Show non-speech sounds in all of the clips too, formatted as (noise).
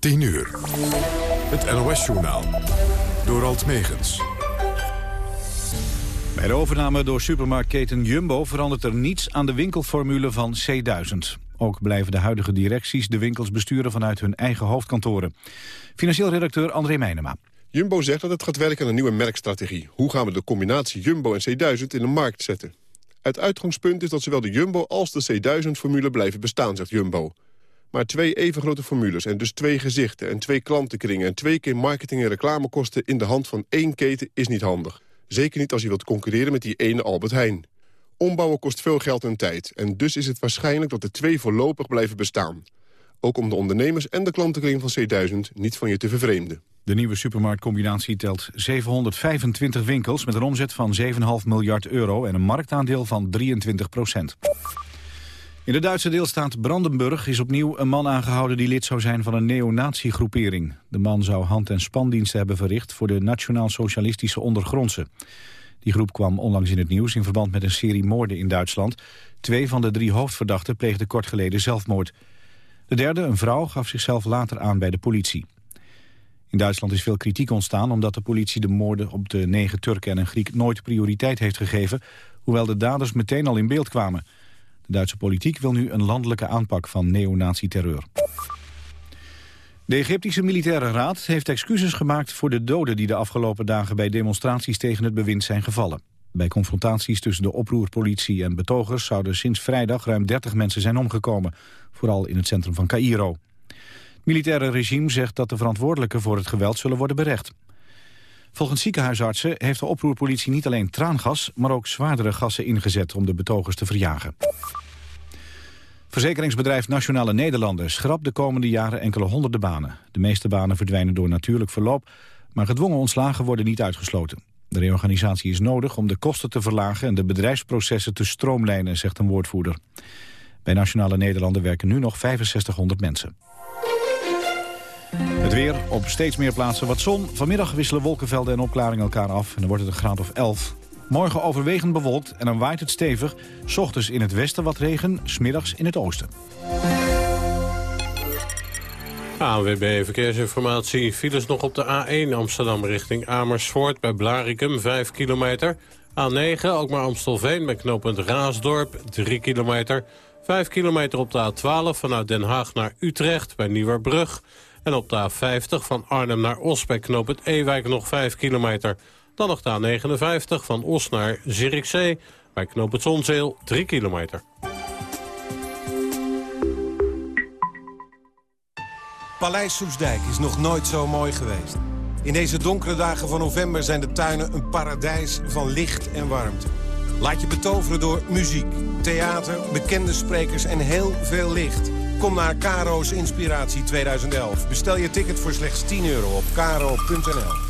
10 uur. Het NOS-journaal. Door Alt Megens. Bij de overname door supermarktketen Jumbo verandert er niets aan de winkelformule van C1000. Ook blijven de huidige directies de winkels besturen vanuit hun eigen hoofdkantoren. Financieel redacteur André Meijnema. Jumbo zegt dat het gaat werken aan een nieuwe merkstrategie. Hoe gaan we de combinatie Jumbo en C1000 in de markt zetten? Het uitgangspunt is dat zowel de Jumbo als de C1000-formule blijven bestaan, zegt Jumbo. Maar twee even grote formules en dus twee gezichten en twee klantenkringen... en twee keer marketing- en reclamekosten in de hand van één keten is niet handig. Zeker niet als je wilt concurreren met die ene Albert Heijn. Ombouwen kost veel geld en tijd. En dus is het waarschijnlijk dat de twee voorlopig blijven bestaan. Ook om de ondernemers en de klantenkring van C1000 niet van je te vervreemden. De nieuwe supermarktcombinatie telt 725 winkels met een omzet van 7,5 miljard euro en een marktaandeel van 23 procent. In de Duitse deelstaat Brandenburg is opnieuw een man aangehouden die lid zou zijn van een neonazi-groepering. De man zou hand- en spandiensten hebben verricht voor de Nationaal-Socialistische Ondergrondse. Die groep kwam onlangs in het nieuws in verband met een serie moorden in Duitsland. Twee van de drie hoofdverdachten pleegden kort geleden zelfmoord. De derde, een vrouw, gaf zichzelf later aan bij de politie. In Duitsland is veel kritiek ontstaan omdat de politie de moorden op de negen Turken en een Griek nooit prioriteit heeft gegeven, hoewel de daders meteen al in beeld kwamen. Duitse politiek wil nu een landelijke aanpak van neonazi-terreur. De Egyptische Militaire Raad heeft excuses gemaakt voor de doden die de afgelopen dagen bij demonstraties tegen het bewind zijn gevallen. Bij confrontaties tussen de oproerpolitie en betogers zouden sinds vrijdag ruim 30 mensen zijn omgekomen, vooral in het centrum van Cairo. Het militaire regime zegt dat de verantwoordelijken voor het geweld zullen worden berecht. Volgens ziekenhuisartsen heeft de oproerpolitie niet alleen traangas, maar ook zwaardere gassen ingezet om de betogers te verjagen. Verzekeringsbedrijf Nationale Nederlanden schrapt de komende jaren enkele honderden banen. De meeste banen verdwijnen door natuurlijk verloop, maar gedwongen ontslagen worden niet uitgesloten. De reorganisatie is nodig om de kosten te verlagen en de bedrijfsprocessen te stroomlijnen, zegt een woordvoerder. Bij Nationale Nederlanden werken nu nog 6500 mensen. Het weer, op steeds meer plaatsen wat zon. Vanmiddag wisselen wolkenvelden en opklaringen elkaar af en dan wordt het een graad of 11. Morgen overwegend bewolkt en dan waait het stevig. S ochtends in het westen wat regen, smiddags in het oosten. ANWB Verkeersinformatie. Files nog op de A1 Amsterdam richting Amersfoort bij Blarikum, 5 kilometer. A9 ook maar Amstelveen met knooppunt Raasdorp, 3 kilometer. 5 kilometer op de A12 vanuit Den Haag naar Utrecht bij Nieuwerbrug. En op de A50 van Arnhem naar Os bij knooppunt Ewijk nog 5 kilometer. Dan nog de A59 van Os naar Zierikzee bij knooppunt Zonzeel 3 kilometer. Paleis Soesdijk is nog nooit zo mooi geweest. In deze donkere dagen van november zijn de tuinen een paradijs van licht en warmte. Laat je betoveren door muziek, theater, bekende sprekers en heel veel licht. Kom naar Caro's Inspiratie 2011. Bestel je ticket voor slechts 10 euro op caro.nl.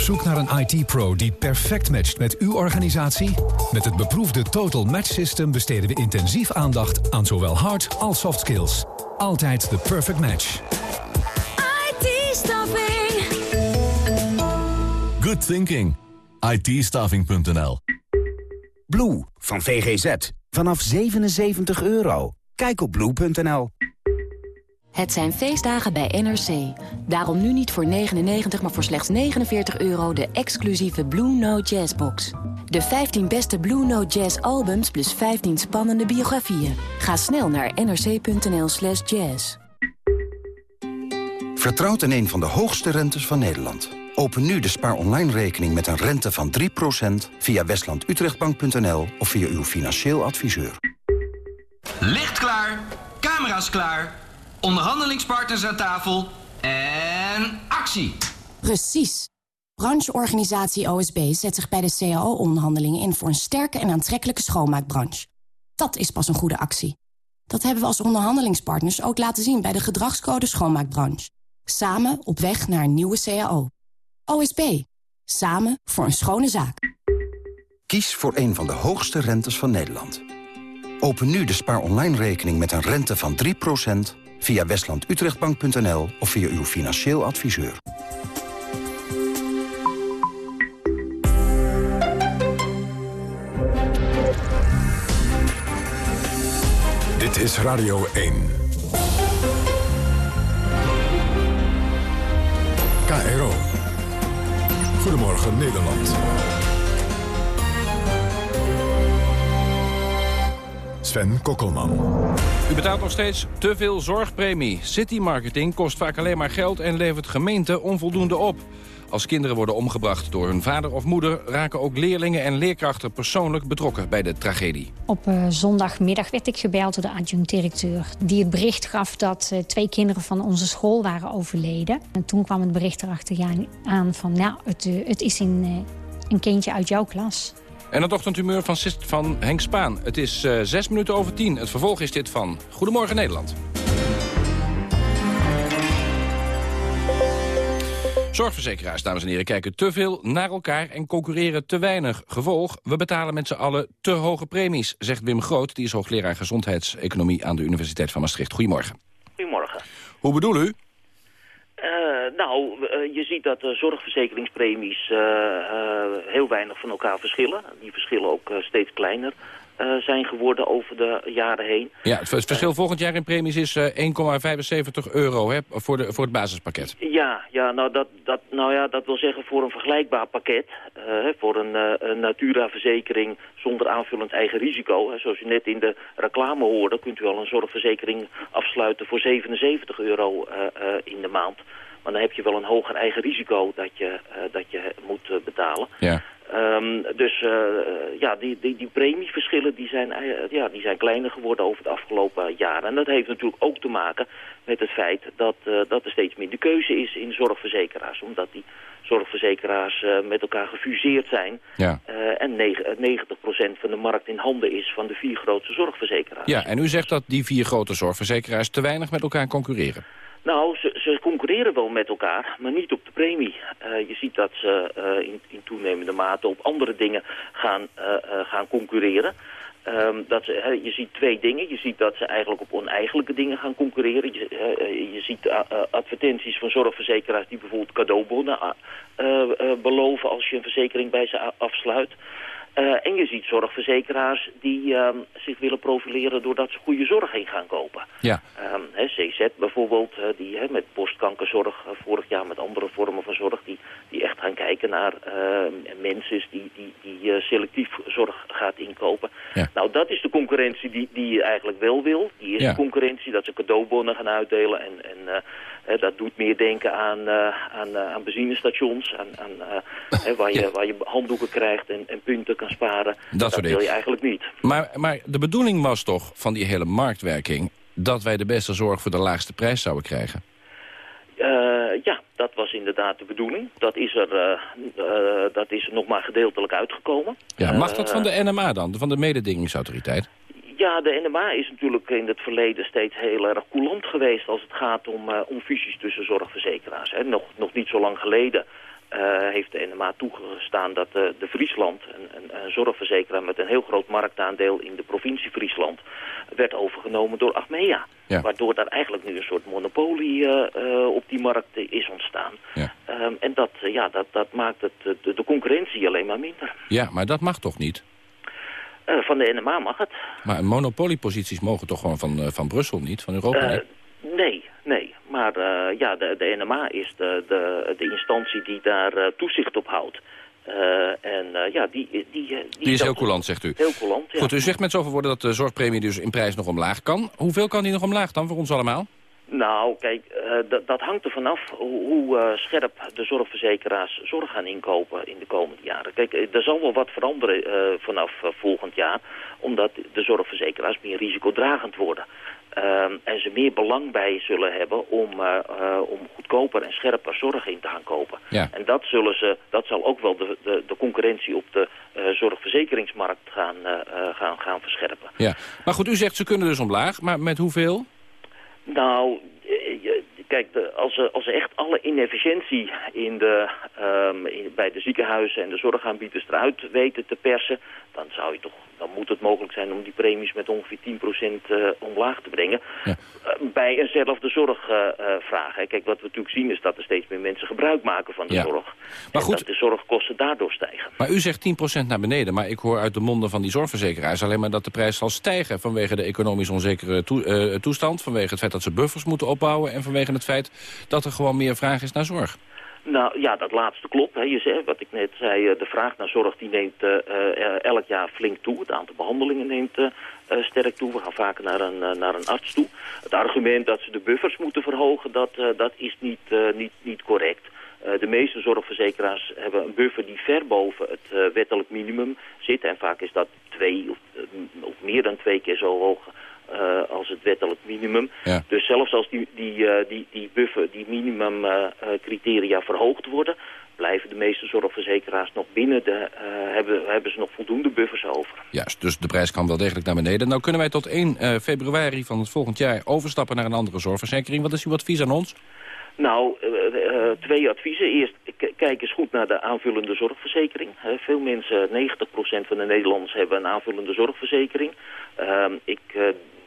Op zoek naar een IT-pro die perfect matcht met uw organisatie? Met het beproefde Total Match System besteden we intensief aandacht aan zowel hard als soft skills. Altijd de perfect match. IT-staffing. Good thinking. it Blue van VGZ. Vanaf 77 euro. Kijk op blue.nl. Het zijn feestdagen bij NRC. Daarom nu niet voor 99, maar voor slechts 49 euro de exclusieve Blue Note Jazz box. De 15 beste Blue Note Jazz albums plus 15 spannende biografieën. Ga snel naar nrc.nl slash jazz. Vertrouwt in een van de hoogste rentes van Nederland. Open nu de spaar online rekening met een rente van 3% via westlandutrechtbank.nl of via uw financieel adviseur. Licht klaar, camera's klaar, onderhandelingspartners aan tafel en actie. Precies. Brancheorganisatie OSB zet zich bij de CAO-onderhandelingen in voor een sterke en aantrekkelijke schoonmaakbranche. Dat is pas een goede actie. Dat hebben we als onderhandelingspartners ook laten zien bij de gedragscode schoonmaakbranche. Samen op weg naar een nieuwe CAO. OSB. Samen voor een schone zaak. Kies voor een van de hoogste rentes van Nederland. Open nu de spaar online rekening met een rente van 3% via westlandutrechtbank.nl of via uw financieel adviseur. Dit is Radio 1. KRO. Goedemorgen Nederland. Sven Kokkelman. U betaalt nog steeds te veel zorgpremie. City Marketing kost vaak alleen maar geld en levert gemeenten onvoldoende op. Als kinderen worden omgebracht door hun vader of moeder... raken ook leerlingen en leerkrachten persoonlijk betrokken bij de tragedie. Op uh, zondagmiddag werd ik gebeld door de adjunct-directeur... die het bericht gaf dat uh, twee kinderen van onze school waren overleden. En toen kwam het bericht erachter aan van... nou, het, uh, het is in, een kindje uit jouw klas. En het ochtendhumeur van, van Henk Spaan. Het is zes minuten over tien. Het vervolg is dit van Goedemorgen Nederland. Zorgverzekeraars, dames en heren, kijken te veel naar elkaar en concurreren te weinig. Gevolg, we betalen met z'n allen te hoge premies, zegt Wim Groot. Die is hoogleraar gezondheidseconomie aan de Universiteit van Maastricht. Goedemorgen. Goedemorgen. Hoe bedoel u? Uh, nou, uh, je ziet dat de zorgverzekeringspremies uh, heel weinig van elkaar verschillen. Die verschillen ook steeds kleiner. Uh, zijn geworden over de jaren heen. Ja, het verschil volgend jaar in premies is uh, 1,75 euro hè, voor, de, voor het basispakket. Ja, ja, nou, dat, dat, nou ja, dat wil zeggen voor een vergelijkbaar pakket. Uh, voor een, een Natura-verzekering zonder aanvullend eigen risico. Hè, zoals u net in de reclame hoorde, kunt u al een zorgverzekering afsluiten voor 77 euro in de maand. Maar dan heb je wel een hoger eigen risico dat je, dat je moet betalen. Ja. Um, dus uh, ja, die, die, die premieverschillen die zijn, uh, ja, die zijn kleiner geworden over de afgelopen jaren. En dat heeft natuurlijk ook te maken met het feit dat, uh, dat er steeds minder keuze is in zorgverzekeraars. Omdat die zorgverzekeraars met elkaar gefuseerd zijn. Ja. en 90% van de markt in handen is van de vier grootste zorgverzekeraars. Ja, en u zegt dat die vier grote zorgverzekeraars te weinig met elkaar concurreren. Nou, ze, ze, concurreren wel met elkaar, maar niet op de premie. Uh, je ziet dat ze uh, in, in, toenemende mate op andere dingen gaan, uh, gaan concurreren. Um, dat ze, je ziet twee dingen. Je ziet dat ze eigenlijk op oneigenlijke dingen gaan concurreren. Je, je ziet advertenties van zorgverzekeraars die bijvoorbeeld cadeaubonnen beloven als je een verzekering bij ze afsluit. Uh, en je ziet zorgverzekeraars die uh, zich willen profileren doordat ze goede zorg in gaan kopen. Ja. He, CZ bijvoorbeeld, uh, die he, met borstkankerzorg, vorig jaar met andere vormen van zorg, die, die echt gaan kijken naar mensen die, die, die selectief zorg gaat inkopen. Ja. Nou, dat is de concurrentie die, die je eigenlijk wel wil. Die is Ja. de concurrentie dat ze cadeaubonnen gaan uitdelen en, en eh, dat doet meer denken aan, eh, aan, eh, aan benzinestations, aan, aan, hè, waar, je, (laughs) waar je handdoeken krijgt en, en punten kan sparen. Dat soort wil dingen. je eigenlijk niet. Maar, maar de bedoeling was toch van die hele marktwerking... dat wij de beste zorg voor de laagste prijs zouden krijgen? Uh, ja, dat was inderdaad de bedoeling. Dat is er, uh, uh, dat is er nog maar gedeeltelijk uitgekomen. Ja, mag dat van de NMA dan, van de mededingingsautoriteit? Ja, de NMA is natuurlijk in het verleden steeds heel erg coulant geweest als het gaat om, uh, om fusies tussen zorgverzekeraars. Hè. Nog, nog niet zo lang geleden uh, heeft de NMA toegestaan dat uh, de Friesland, een, een, een, zorgverzekeraar met een heel groot marktaandeel in de provincie Friesland, werd overgenomen door Achmea. Ja. Waardoor daar eigenlijk nu een soort monopolie op die markt is ontstaan. Ja. Um, en dat, ja, dat, dat maakt het, de, de concurrentie alleen maar minder. Ja, maar dat mag toch niet? Uh, van de NMA mag het. Maar monopolieposities mogen toch gewoon van, uh, van Brussel niet, van Europa uh, niet? Nee, nee. Maar ja, de, de NMA is de, de, de instantie die daar toezicht op houdt. en ja, die, die, die, die is heel coulant, zegt u. Heel coulant, ja. Goed, u zegt met zoveel woorden dat de zorgpremie dus in prijs nog omlaag kan. Hoeveel kan die nog omlaag dan voor ons allemaal? Nou, kijk, uh, dat hangt er vanaf hoe, hoe uh, scherp de zorgverzekeraars zorg gaan inkopen in de komende jaren. Kijk, er zal wel wat veranderen uh, vanaf volgend jaar, omdat de zorgverzekeraars meer risicodragend worden. en ze meer belang bij zullen hebben om, om goedkoper en scherper zorg in te gaan kopen. Ja. En dat, zullen ze, dat zal ook wel de, de, de concurrentie op de zorgverzekeringsmarkt gaan, gaan, gaan verscherpen. Ja, maar goed, u zegt ze kunnen dus omlaag, maar met hoeveel? Nou, Kijk, de, als, ze, als echt alle inefficiëntie in de, in, bij de ziekenhuizen en de zorgaanbieders eruit weten te persen, dan zou je toch, dan moet het mogelijk zijn om die premies met ongeveer 10% uh, omlaag te brengen. Ja. Uh, bij eenzelfde zorgvraag. Uh, Kijk, wat we natuurlijk zien is dat er steeds meer mensen gebruik maken van de Ja. zorg. Maar en goed. dat de zorgkosten daardoor stijgen. Maar u zegt 10% naar beneden, maar ik hoor uit de monden van die zorgverzekeraars alleen maar dat de prijs zal stijgen vanwege de economisch onzekere toe- eh, toestand, vanwege het feit dat ze buffers moeten opbouwen en vanwege het feit dat er gewoon meer vraag is naar zorg. Nou ja, dat laatste klopt. Hè. Je zei, wat ik net zei, eh, de vraag naar zorg die neemt eh, eh, elk jaar flink toe. Het aantal behandelingen neemt sterk toe. We gaan vaker naar een, naar een arts toe. Het argument dat ze de buffers moeten verhogen, dat, dat is niet, niet, niet correct. De meeste zorgverzekeraars hebben een buffer die ver boven het wettelijk minimum zit. En vaak is dat twee of, of meer dan twee keer zo hoog eh, als het wettelijk minimum. Ja. Dus zelfs als die, die, eh, die, die buffer, die minimum eh, criteria verhoogd worden, blijven de meeste zorgverzekeraars nog binnen de, hebben, hebben ze nog voldoende buffers over. Juist, dus de prijs kan wel degelijk naar beneden. Nou kunnen wij tot 1 eh, februari van het volgend jaar overstappen naar een andere zorgverzekering. Wat is uw advies aan ons? Nou, twee adviezen. Eerst, kijk eens goed naar de aanvullende zorgverzekering. Veel mensen, 90% van de Nederlanders hebben een aanvullende zorgverzekering. Ehm, ik,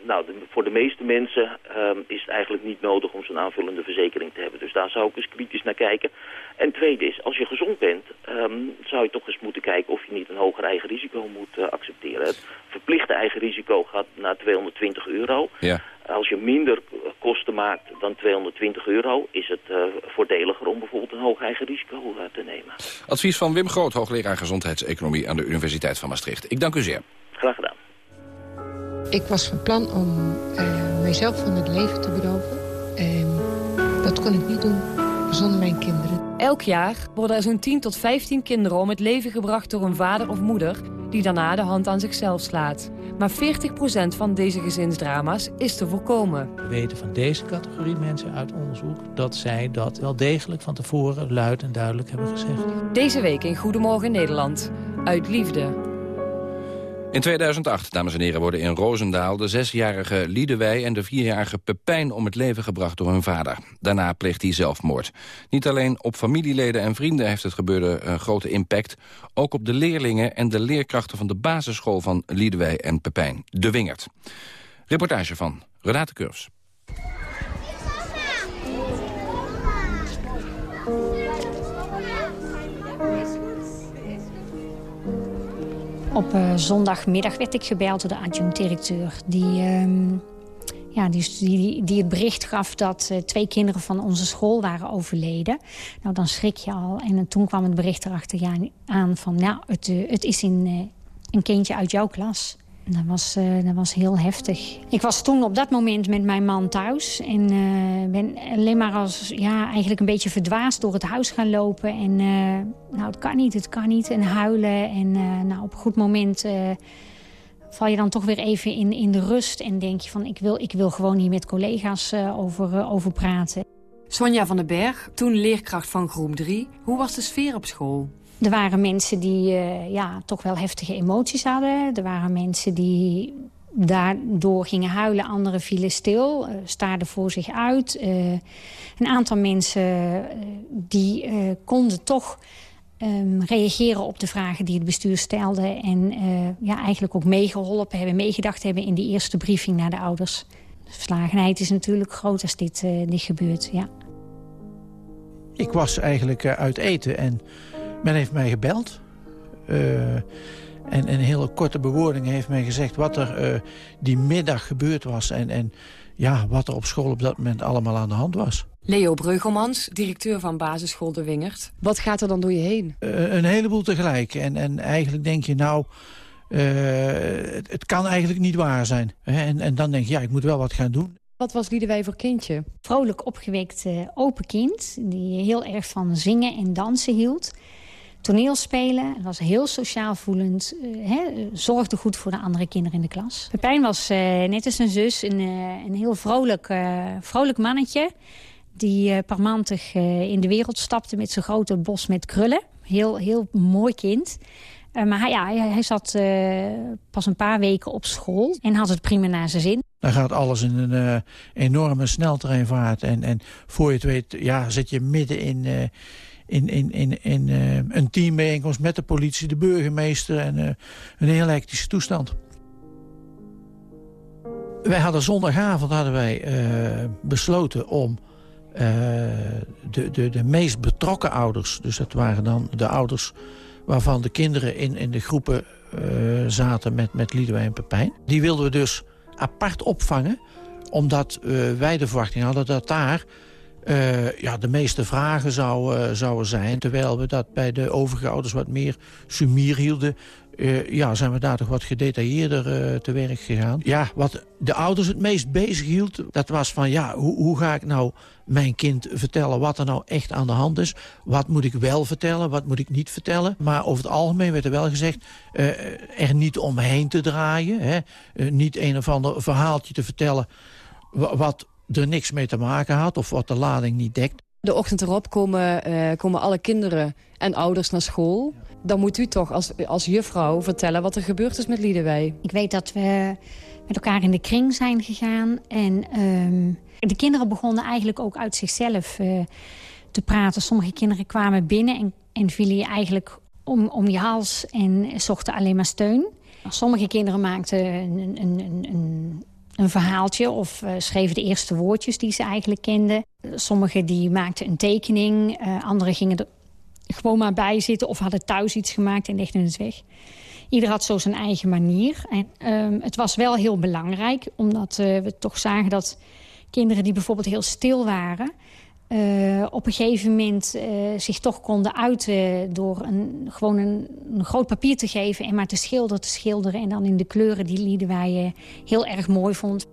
nou, de- voor de meeste mensen ehm, is het eigenlijk niet nodig om zo'n aanvullende verzekering te hebben. Dus daar zou ik eens kritisch naar kijken. En tweede is, als je gezond bent, ehm, zou je toch eens moeten kijken of je niet een hoger eigen risico moet eh, accepteren. Het verplichte eigen risico gaat naar 220 euro. Ja. Als je minder kosten maakt dan 220 euro, is het eh, voordeliger om bijvoorbeeld een hoog eigen risico eh, te nemen. Advies van Wim Groot, hoogleraar gezondheidseconomie aan de Universiteit van Maastricht. Ik dank u zeer. Graag gedaan. Ik was van plan om eh, mijzelf van het leven te beroven. En dat kon ik niet doen zonder mijn kinderen. Elk jaar worden er zo'n 10 tot 15 kinderen om het leven gebracht door een vader of moeder... die daarna de hand aan zichzelf slaat. Maar 40% van deze gezinsdrama's is te voorkomen. We weten van deze categorie mensen uit onderzoek... dat zij dat wel degelijk van tevoren luid en duidelijk hebben gezegd. Deze week in Goedemorgen Nederland. Uit liefde. In 2008, dames en heren, worden in Roosendaal de zesjarige Liedewij en de vierjarige Pepijn om het leven gebracht door hun vader. Daarna pleegt hij zelfmoord. Niet alleen op familieleden en vrienden heeft het gebeurde een grote impact, ook op de leerlingen en de leerkrachten van de basisschool van Liedewij en Pepijn, De Wingert. Reportage van Renate Curves. Op eh, zondagmiddag werd ik gebeld door de adjunct-directeur. Die, ehm, ja, die, die, die het bericht gaf dat eh, twee kinderen van onze school waren overleden. Nou, dan schrik je al. En eh, toen kwam het bericht erachter aan van... nou, het, het is in, een kindje uit jouw klas. Dat was, eh, dat was heel heftig. Ik was toen op dat moment met mijn man thuis. En eh, ben alleen maar als, ja, eigenlijk een beetje verdwaasd door het huis gaan lopen. En eh, nou, het kan niet, het kan niet. En huilen. En nou, op een goed moment val je dan toch weer even in, in de rust. En denk je van, ik wil, ik wil gewoon hier met collega's over, over praten. Sonja van den Berg, toen leerkracht van groep 3. Hoe was de sfeer op school? Er waren mensen die eh, ja, toch wel heftige emoties hadden. Er waren mensen die daardoor gingen huilen. Anderen vielen stil, eh, staarden voor zich uit. Eh, een aantal mensen die konden toch ehm, reageren op de vragen die het bestuur stelde. En ja, eigenlijk ook meegeholpen hebben, meegedacht hebben... in die eerste briefing naar de ouders. De verslagenheid is natuurlijk groot als dit, dit gebeurt, ja. Ik was eigenlijk uit eten en men heeft mij gebeld. Eh, en in hele korte bewoordingen heeft mij gezegd wat er eh, die middag gebeurd was... En, en ja, wat er op school op dat moment allemaal aan de hand was. Leo Breugelmans, directeur van basisschool De Wingert. Wat gaat er dan door je heen? Eh, een heleboel tegelijk. En, en eigenlijk denk je nou, eh, het, het kan eigenlijk niet waar zijn. Hè? En, en dan denk je, ja, ik moet wel wat gaan doen. Wat was Liedewij voor kindje? vrolijk opgewekt eh, open kind. Die heel erg van zingen en dansen hield. Toneelspelen, was heel sociaal voelend. eh, hè, zorgde goed voor de andere kinderen in de klas. Pepijn was eh, net als zijn zus een, eh, een heel vrolijk, eh, vrolijk mannetje. Die eh, parmantig eh, in de wereld stapte met zijn grote bos met krullen. Heel, heel mooi kind. Uh, maar hij, ja, hij zat uh, pas een paar weken op school en had het prima naar zijn zin. Dan gaat alles in een uh, enorme sneltreinvaart. En, en voor je het weet ja, zit je midden in, in, in, in, in een teambijeenkomst met de politie, de burgemeester. En een heel hectische toestand. Wij hadden zondagavond hadden wij, besloten om de, de, de meest betrokken ouders... dus dat waren dan de ouders waarvan de kinderen in, in de groepen uh, zaten met, met en Pepijn. Die wilden we dus apart opvangen, omdat uh, wij de verwachting hadden dat daar uh, ja, de meeste vragen zouden, zouden zijn. Terwijl we dat bij de overige ouders wat meer sumier hielden... Uh, ja, zijn we daar toch wat gedetailleerder te werk gegaan. Ja, wat de ouders het meest bezig hield, dat was van... ja, hoe, hoe ga ik nou mijn kind vertellen wat er nou echt aan de hand is? Wat moet ik wel vertellen, wat moet ik niet vertellen? Maar over het algemeen werd er wel gezegd... Er niet omheen te draaien. Hè? niet een of ander verhaaltje te vertellen... wat er niks mee te maken had of wat de lading niet dekt. De ochtend erop komen, komen alle kinderen en ouders naar school dan moet u toch als, als juffrouw vertellen wat er gebeurd is met Liedewij. Ik weet dat we met elkaar in de kring zijn gegaan. En um, de kinderen begonnen eigenlijk ook uit zichzelf uh, te praten. Sommige kinderen kwamen binnen en, en vielen je eigenlijk om, om je hals en zochten alleen maar steun. Sommige kinderen maakten een, een, een, een een verhaaltje of uh, schreven de eerste woordjes die ze eigenlijk kenden. Sommigen die maakten een tekening, uh, anderen gingen er gewoon maar bij zitten of hadden thuis iets gemaakt en legden het weg. Ieder had zo zijn eigen manier. En, um, het was wel heel belangrijk, omdat uh, we toch zagen dat kinderen die bijvoorbeeld heel stil waren... Uh, op een gegeven moment uh, zich toch konden uiten door een, gewoon een, een, groot papier te geven... en maar te schilderen, te schilderen en dan in de kleuren die lieden wij heel erg mooi vond.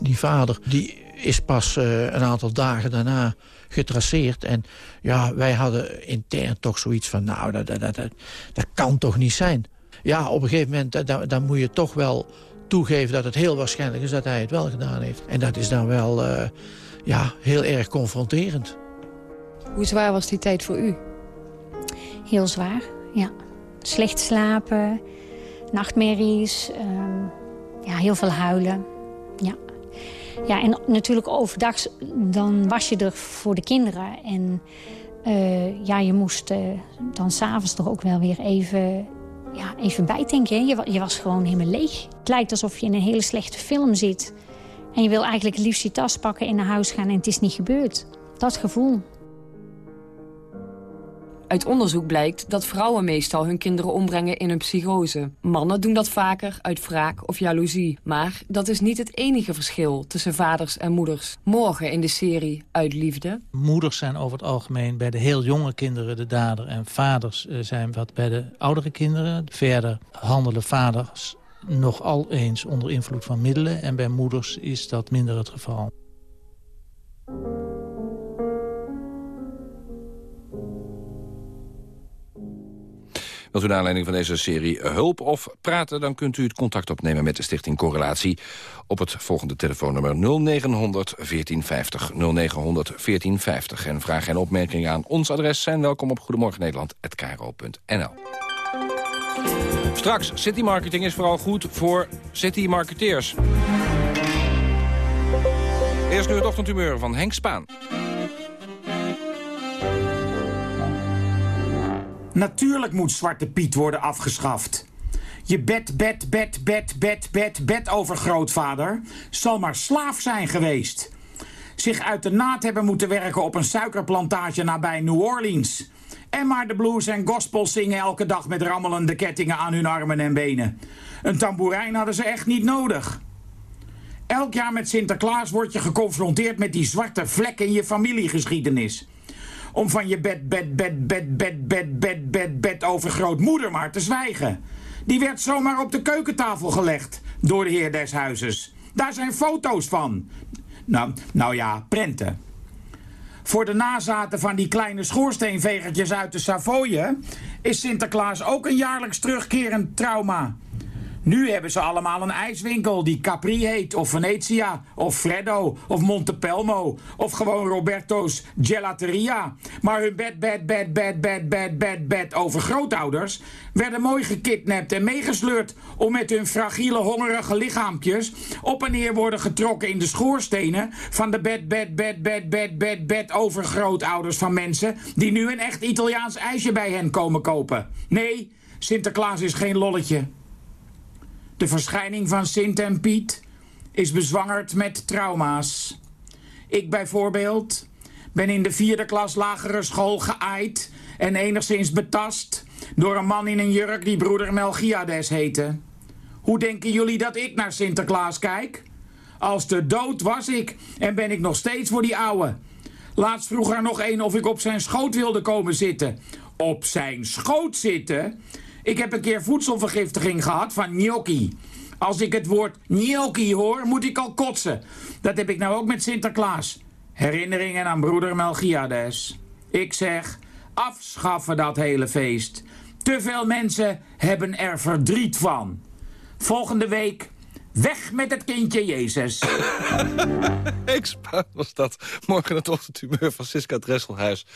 Die vader die is pas een aantal dagen daarna getraceerd. En ja, wij hadden intern toch zoiets van... nou, dat, dat, dat, dat kan toch niet zijn. Ja, op een gegeven moment dan, dan moet je toch wel toegeven... dat het heel waarschijnlijk is dat hij het wel gedaan heeft. En dat is dan wel uh, ja, heel erg confronterend. Hoe zwaar was die tijd voor u? Heel zwaar, ja. Slecht slapen, nachtmerries, uh, ja, heel veel huilen. Ja. Ja, en natuurlijk overdag dan was je er voor de kinderen. En uh, ja, je moest uh, dan s'avonds toch ook wel weer even, ja, even bijdenken. Je, je was gewoon helemaal leeg. Het lijkt alsof je in een hele slechte film zit. En je wil eigenlijk liefst je tas pakken en naar huis gaan en het is niet gebeurd. Dat gevoel. Uit onderzoek blijkt dat vrouwen meestal hun kinderen ombrengen in een psychose. Mannen doen dat vaker uit wraak of jaloezie. Maar dat is niet het enige verschil tussen vaders en moeders. Morgen in de serie Uit Liefde. Moeders zijn over het algemeen bij de heel jonge kinderen de dader... en vaders eh, zijn wat bij de oudere kinderen. Verder handelen vaders nogal eens onder invloed van middelen... en bij moeders is dat minder het geval. Wilt u naar aanleiding van deze serie hulp of praten... dan kunt u het contact opnemen met de Stichting Correlatie... op het volgende telefoonnummer 0900 1450. 0900 1450. En vragen en opmerkingen aan ons adres zijn welkom op goedemorgennederland.nl. Straks, City Marketing is vooral goed voor City Marketeers. Eerst nu het ochtendhumeur van Henk Spaan. Natuurlijk moet Zwarte Piet worden afgeschaft. Je bed, bed, bed, bed, bed, bed, bed over grootvader zal maar slaaf zijn geweest. Zich uit de naad hebben moeten werken op een suikerplantage nabij New Orleans. En maar de blues en gospel zingen elke dag met rammelende kettingen aan hun armen en benen. Een tamboerijn hadden ze echt niet nodig. Elk jaar met Sinterklaas word je geconfronteerd met die zwarte vlek in je familiegeschiedenis om van je bed, bed, bed, bed, bed, bed, bed, bed, bed over grootmoeder maar te zwijgen. Die werd zomaar op de keukentafel gelegd door de heer des huizes. Daar zijn foto's van. Nou, nou ja, prenten. Voor de nazaten van die kleine schoorsteenvegertjes uit de Savoie... is Sinterklaas ook een jaarlijks terugkerend trauma. Nu hebben ze allemaal een ijswinkel die Capri heet, of Venetia, of Freddo, of Montepelmo, of gewoon Roberto's Gelateria. Maar hun bed, bed, bed, bed, bed, bed, bed, bed over grootouders werden mooi gekidnapt en meegesleurd om met hun fragiele, hongerige lichaampjes op en neer worden getrokken in de schoorstenen van de bed, bed, bed, bed, bed, bed, bed over grootouders van mensen die nu een echt Italiaans ijsje bij hen komen kopen. Nee, Sinterklaas is geen lolletje. De verschijning van Sint en Piet is bezwangerd met trauma's. Ik bijvoorbeeld ben in de vierde klas lagere school geaaid en enigszins betast door een man in een jurk die broeder Melchiades heette. Hoe denken jullie dat ik naar Sinterklaas kijk? Als de dood was ik en ben ik nog steeds voor die ouwe. Laatst vroeg er nog een of ik op zijn schoot wilde komen zitten. Op zijn schoot zitten? Ik heb een keer voedselvergiftiging gehad van gnocchi. Als ik het woord gnocchi hoor, moet ik al kotsen. Dat heb ik nou ook met Sinterklaas. Herinneringen aan broeder Melchiades. Ik zeg, afschaffen dat hele feest. Te veel mensen hebben er verdriet van. Volgende week weg met het kindje Jezus. (laughs) Expert was dat. Morgen het ochtendhumeur van Siska Dresselhuis.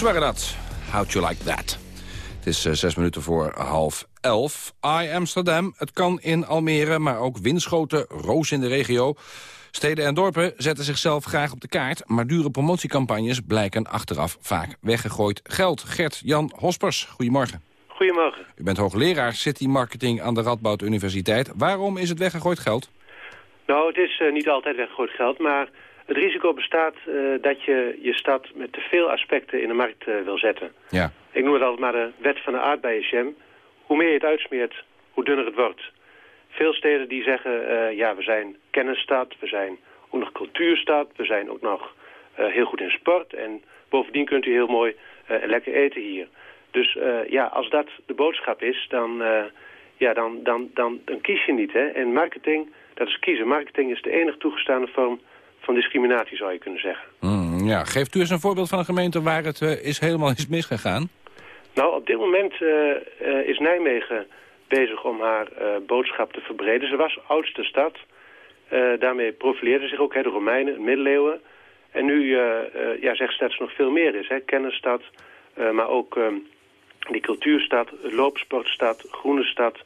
Koeks waren dat. How'd you like that? Het is eh, zes minuten voor half elf. I Amsterdam. Het kan in Almere, maar ook Winschoten, Roos in de regio. Steden en dorpen zetten zichzelf graag op de kaart... maar dure promotiecampagnes blijken achteraf vaak weggegooid geld. Gert-Jan Hospers, goedemorgen. Goedemorgen. U bent hoogleraar City Marketing aan de Radboud Universiteit. Waarom is het weggegooid geld? Nou, het is eh, niet altijd weggegooid geld, maar het risico bestaat eh, dat je je stad met te veel aspecten in de markt eh, wil zetten. Ja. Ik noem het altijd maar de wet van de aardbeienjam. Hoe meer je het uitsmeert, hoe dunner het wordt. Veel steden die zeggen, eh, ja, we zijn kennisstad, we zijn ook nog cultuurstad, we zijn ook nog heel goed in sport en bovendien kunt u heel mooi en lekker eten hier. Dus ja, als dat de boodschap is, dan, ja, dan, dan, dan, dan kies je niet. Hè? En marketing, dat is kiezen. Marketing is de enige toegestaande vorm van discriminatie, zou je kunnen zeggen. Hmm, ja. Geeft u eens een voorbeeld van een gemeente waar het eh, is helemaal is misgegaan? Nou, op dit moment eh, eh, is Nijmegen bezig om haar boodschap te verbreden. Ze was oudste stad. Daarmee profileerde zich ook hè, de Romeinen, de middeleeuwen. En nu ja, zegt ze dat ze nog veel meer is. Hè. Kennisstad, maar ook ehm, die cultuurstad, loopsportstad, groene stad.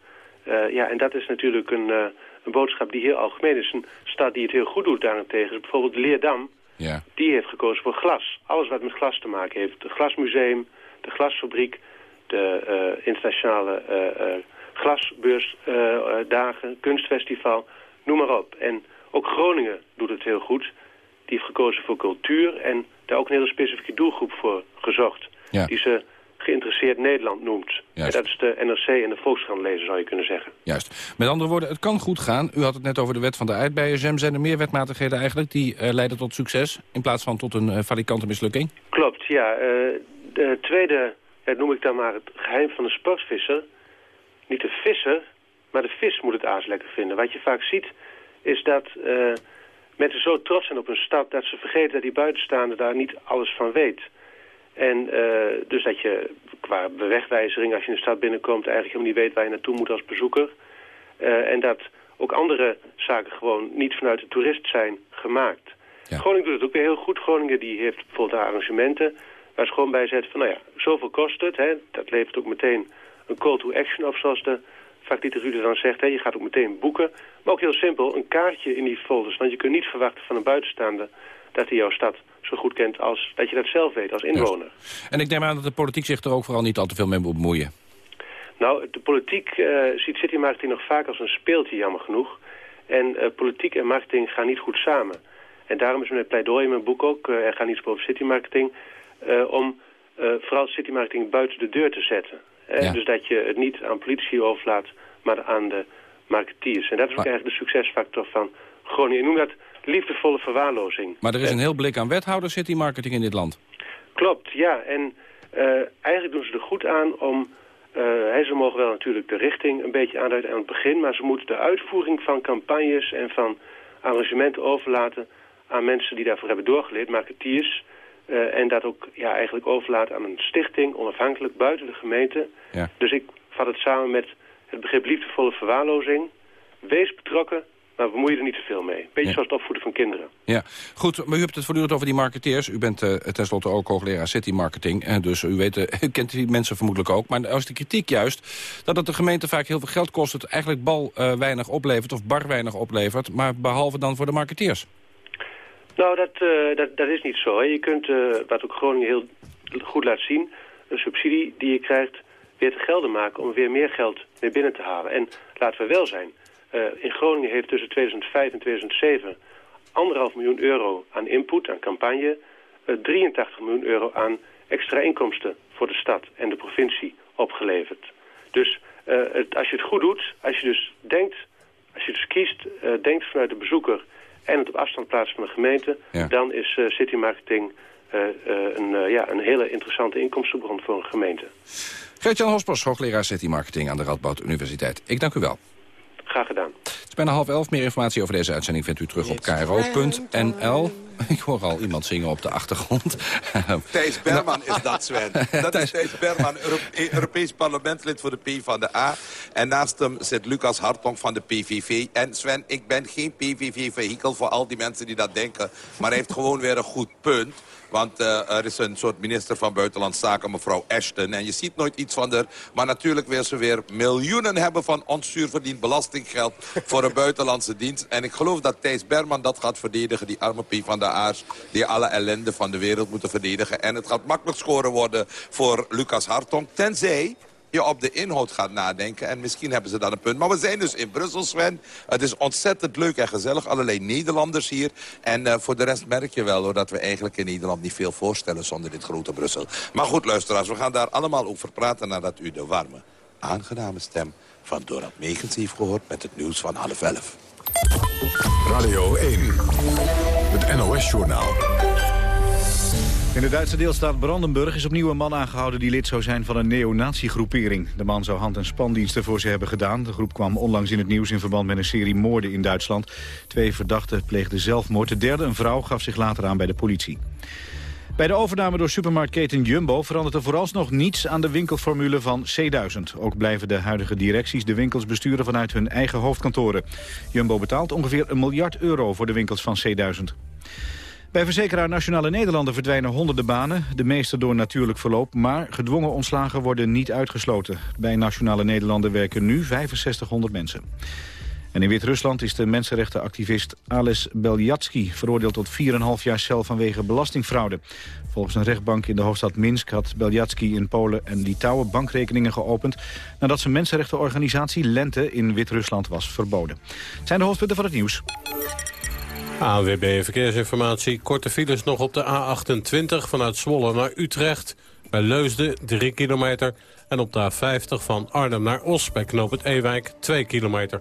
Ja, en dat is natuurlijk een, een boodschap die heel algemeen is. Een stad die het heel goed doet daarentegen is bijvoorbeeld Leerdam. Ja. Die heeft gekozen voor glas. Alles wat met glas te maken heeft. Het glasmuseum, de glasfabriek, de eh, internationale eh, glasbeursdagen, kunstfestival, noem maar op. En ook Groningen doet het heel goed. Die heeft gekozen voor cultuur en daar ook een hele specifieke doelgroep voor gezocht. Ja. Die ze geïnteresseerd Nederland noemt. En dat is de NRC en de Volkskrant lezen, zou je kunnen zeggen. Juist. Met andere woorden, het kan goed gaan. U had het net over de wet van de aardbeienjam. Zijn er meer wetmatigheden eigenlijk die eh, leiden tot succes... in plaats van tot een uh, falikante mislukking? Klopt, ja. Uh, de tweede, dat noem ik dan maar het geheim van de sportvisser. Niet de visser, maar de vis moet het aas lekker vinden. Wat je vaak ziet, is dat mensen zo trots zijn op een stad... dat ze vergeten dat die buitenstaande daar niet alles van weet. En uh, dus dat je qua bewegwijzering, als je in de stad binnenkomt... eigenlijk helemaal niet weet waar je naartoe moet als bezoeker. Uh, en dat ook andere zaken gewoon niet vanuit de toerist zijn gemaakt. Ja. Groningen doet het ook weer heel goed. Groningen die heeft bijvoorbeeld arrangementen... waar ze gewoon bij zet van, nou ja, zoveel kost het. Hè? Dat levert ook meteen een call to action op, zoals de vakliteratuur dan zegt. Hè? Je gaat ook meteen boeken. Maar ook heel simpel, een kaartje in die folders. Want je kunt niet verwachten van een buitenstaander dat hij jouw stad zo goed kent als dat je dat zelf weet als inwoner. En ik neem aan dat de politiek zich er ook vooral niet al te veel mee moet bemoeien. Nou, de politiek uh, ziet city marketing nog vaak als een speeltje, jammer genoeg. En uh, politiek en marketing gaan niet goed samen. En daarom is mijn pleidooi in mijn boek ook, uh, er gaat niets boven city marketing, om vooral city marketing buiten de deur te zetten. Ja. Dus dat je het niet aan politici overlaat, maar aan de marketeers. En dat is ook maar... eigenlijk de succesfactor van Groningen. Ik noem dat liefdevolle verwaarlozing. Maar er is een heel blik aan wethouders city marketing in dit land. Klopt, ja. En uh, eigenlijk doen ze er goed aan om... Uh, ze mogen wel natuurlijk de richting een beetje aanduiden aan het begin... maar ze moeten de uitvoering van campagnes en van arrangementen overlaten... aan mensen die daarvoor hebben doorgeleerd, marketeers... Uh, en dat ook ja, eigenlijk overlaten aan een stichting, onafhankelijk, buiten de gemeente. Ja. Dus ik vat het samen met het begrip liefdevolle verwaarlozing. Wees betrokken, maar bemoei je er niet te veel mee. Beetje ja. zoals het opvoeden van kinderen. Ja, goed. Maar u hebt het voortdurend over die marketeers. U bent uh, tenslotte ook hoogleraar city marketing. En dus u, weet, uh, (laughs) u kent die mensen vermoedelijk ook. Maar als is de kritiek juist dat het de gemeente vaak heel veel geld kost... het eigenlijk bal uh, weinig oplevert of bar weinig oplevert... maar behalve dan voor de marketeers. Nou, dat, dat, dat is niet zo. Hè. Je kunt, wat ook Groningen heel goed laat zien... een subsidie die je krijgt weer te gelden maken... om weer meer geld mee binnen te halen. En laten we wel zijn... Uh, in Groningen heeft tussen 2005 en 2007... anderhalf miljoen euro aan input, aan campagne... 83 miljoen euro aan extra inkomsten voor de stad en de provincie opgeleverd. Dus het, als je het goed doet, als je dus denkt... als je dus kiest, denkt vanuit de bezoeker en het op afstand plaatsen van de gemeente... Ja. dan is uh, city marketing een, ja, een hele interessante inkomstenbron voor een gemeente. Gert-Jan Hospers, hoogleraar city marketing aan de Radboud Universiteit. Ik dank u wel. Graag gedaan. Het is bijna half elf. Meer informatie over deze uitzending vindt u terug op kro.nl. (laughs) Ik hoor al iemand zingen op de achtergrond. (laughs) Thijs Berman is dat, Sven. (laughs) Dat is Thijs Berman, Europees parlementslid voor de P van de A. En naast hem zit Lucas Hartong van de PVV. En Sven, ik ben geen PVV-vehikel voor al die mensen die dat denken. Maar hij heeft gewoon weer een goed punt. Want uh, er is een soort minister van Buitenlandse Zaken, mevrouw Ashton. En je ziet nooit iets van haar. Maar natuurlijk wil ze weer miljoenen hebben van ons zuurverdiend belastinggeld... voor een buitenlandse dienst. En ik geloof dat Thijs Berman dat gaat verdedigen, die arme P van de Die alle ellende van de wereld moeten verdedigen. En het gaat makkelijk scoren worden voor Lucas Hartong. Tenzij je op de inhoud gaat nadenken. En misschien hebben ze dan een punt. Maar we zijn dus in Brussel, Sven. Het is ontzettend leuk en gezellig. Allerlei Nederlanders hier. En eh, voor de rest merk je wel hoor, dat we eigenlijk in Nederland niet veel voorstellen zonder dit grote Brussel. Maar goed, luisteraars, we gaan daar allemaal over praten nadat u de warme, aangename stem van Dorad Megens heeft gehoord met het nieuws van half elf. Radio 1, het NOS-journaal. In de Duitse deelstaat Brandenburg is opnieuw een man aangehouden... die lid zou zijn van een neonazi-groepering. De man zou hand- en spandiensten voor ze hebben gedaan. De groep kwam onlangs in het nieuws in verband met een serie moorden in Duitsland. Twee verdachten pleegden zelfmoord. De derde, een vrouw, gaf zich later aan bij de politie. Bij de overname door supermarktketen Jumbo verandert er vooralsnog niets aan de winkelformule van C1000. Ook blijven de huidige directies de winkels besturen vanuit hun eigen hoofdkantoren. Jumbo betaalt ongeveer een miljard euro voor de winkels van C1000. Bij verzekeraar Nationale Nederlanden verdwijnen honderden banen. De meeste door natuurlijk verloop, maar gedwongen ontslagen worden niet uitgesloten. Bij Nationale Nederlanden werken nu 6500 mensen. En in Wit-Rusland is de mensenrechtenactivist Ales Beljatsky veroordeeld tot 4,5 jaar cel vanwege belastingfraude. Volgens een rechtbank in de hoofdstad Minsk had Beljatsky in Polen en Litouwen bankrekeningen geopend nadat zijn mensenrechtenorganisatie Lente in Wit-Rusland was verboden. Het zijn de hoofdpunten van het nieuws. ANWB Verkeersinformatie. Korte files nog op de A28 vanuit Zwolle naar Utrecht. Bij Leusden 3 kilometer. En op de A50 van Arnhem naar Os bij het Ewijk 2 kilometer.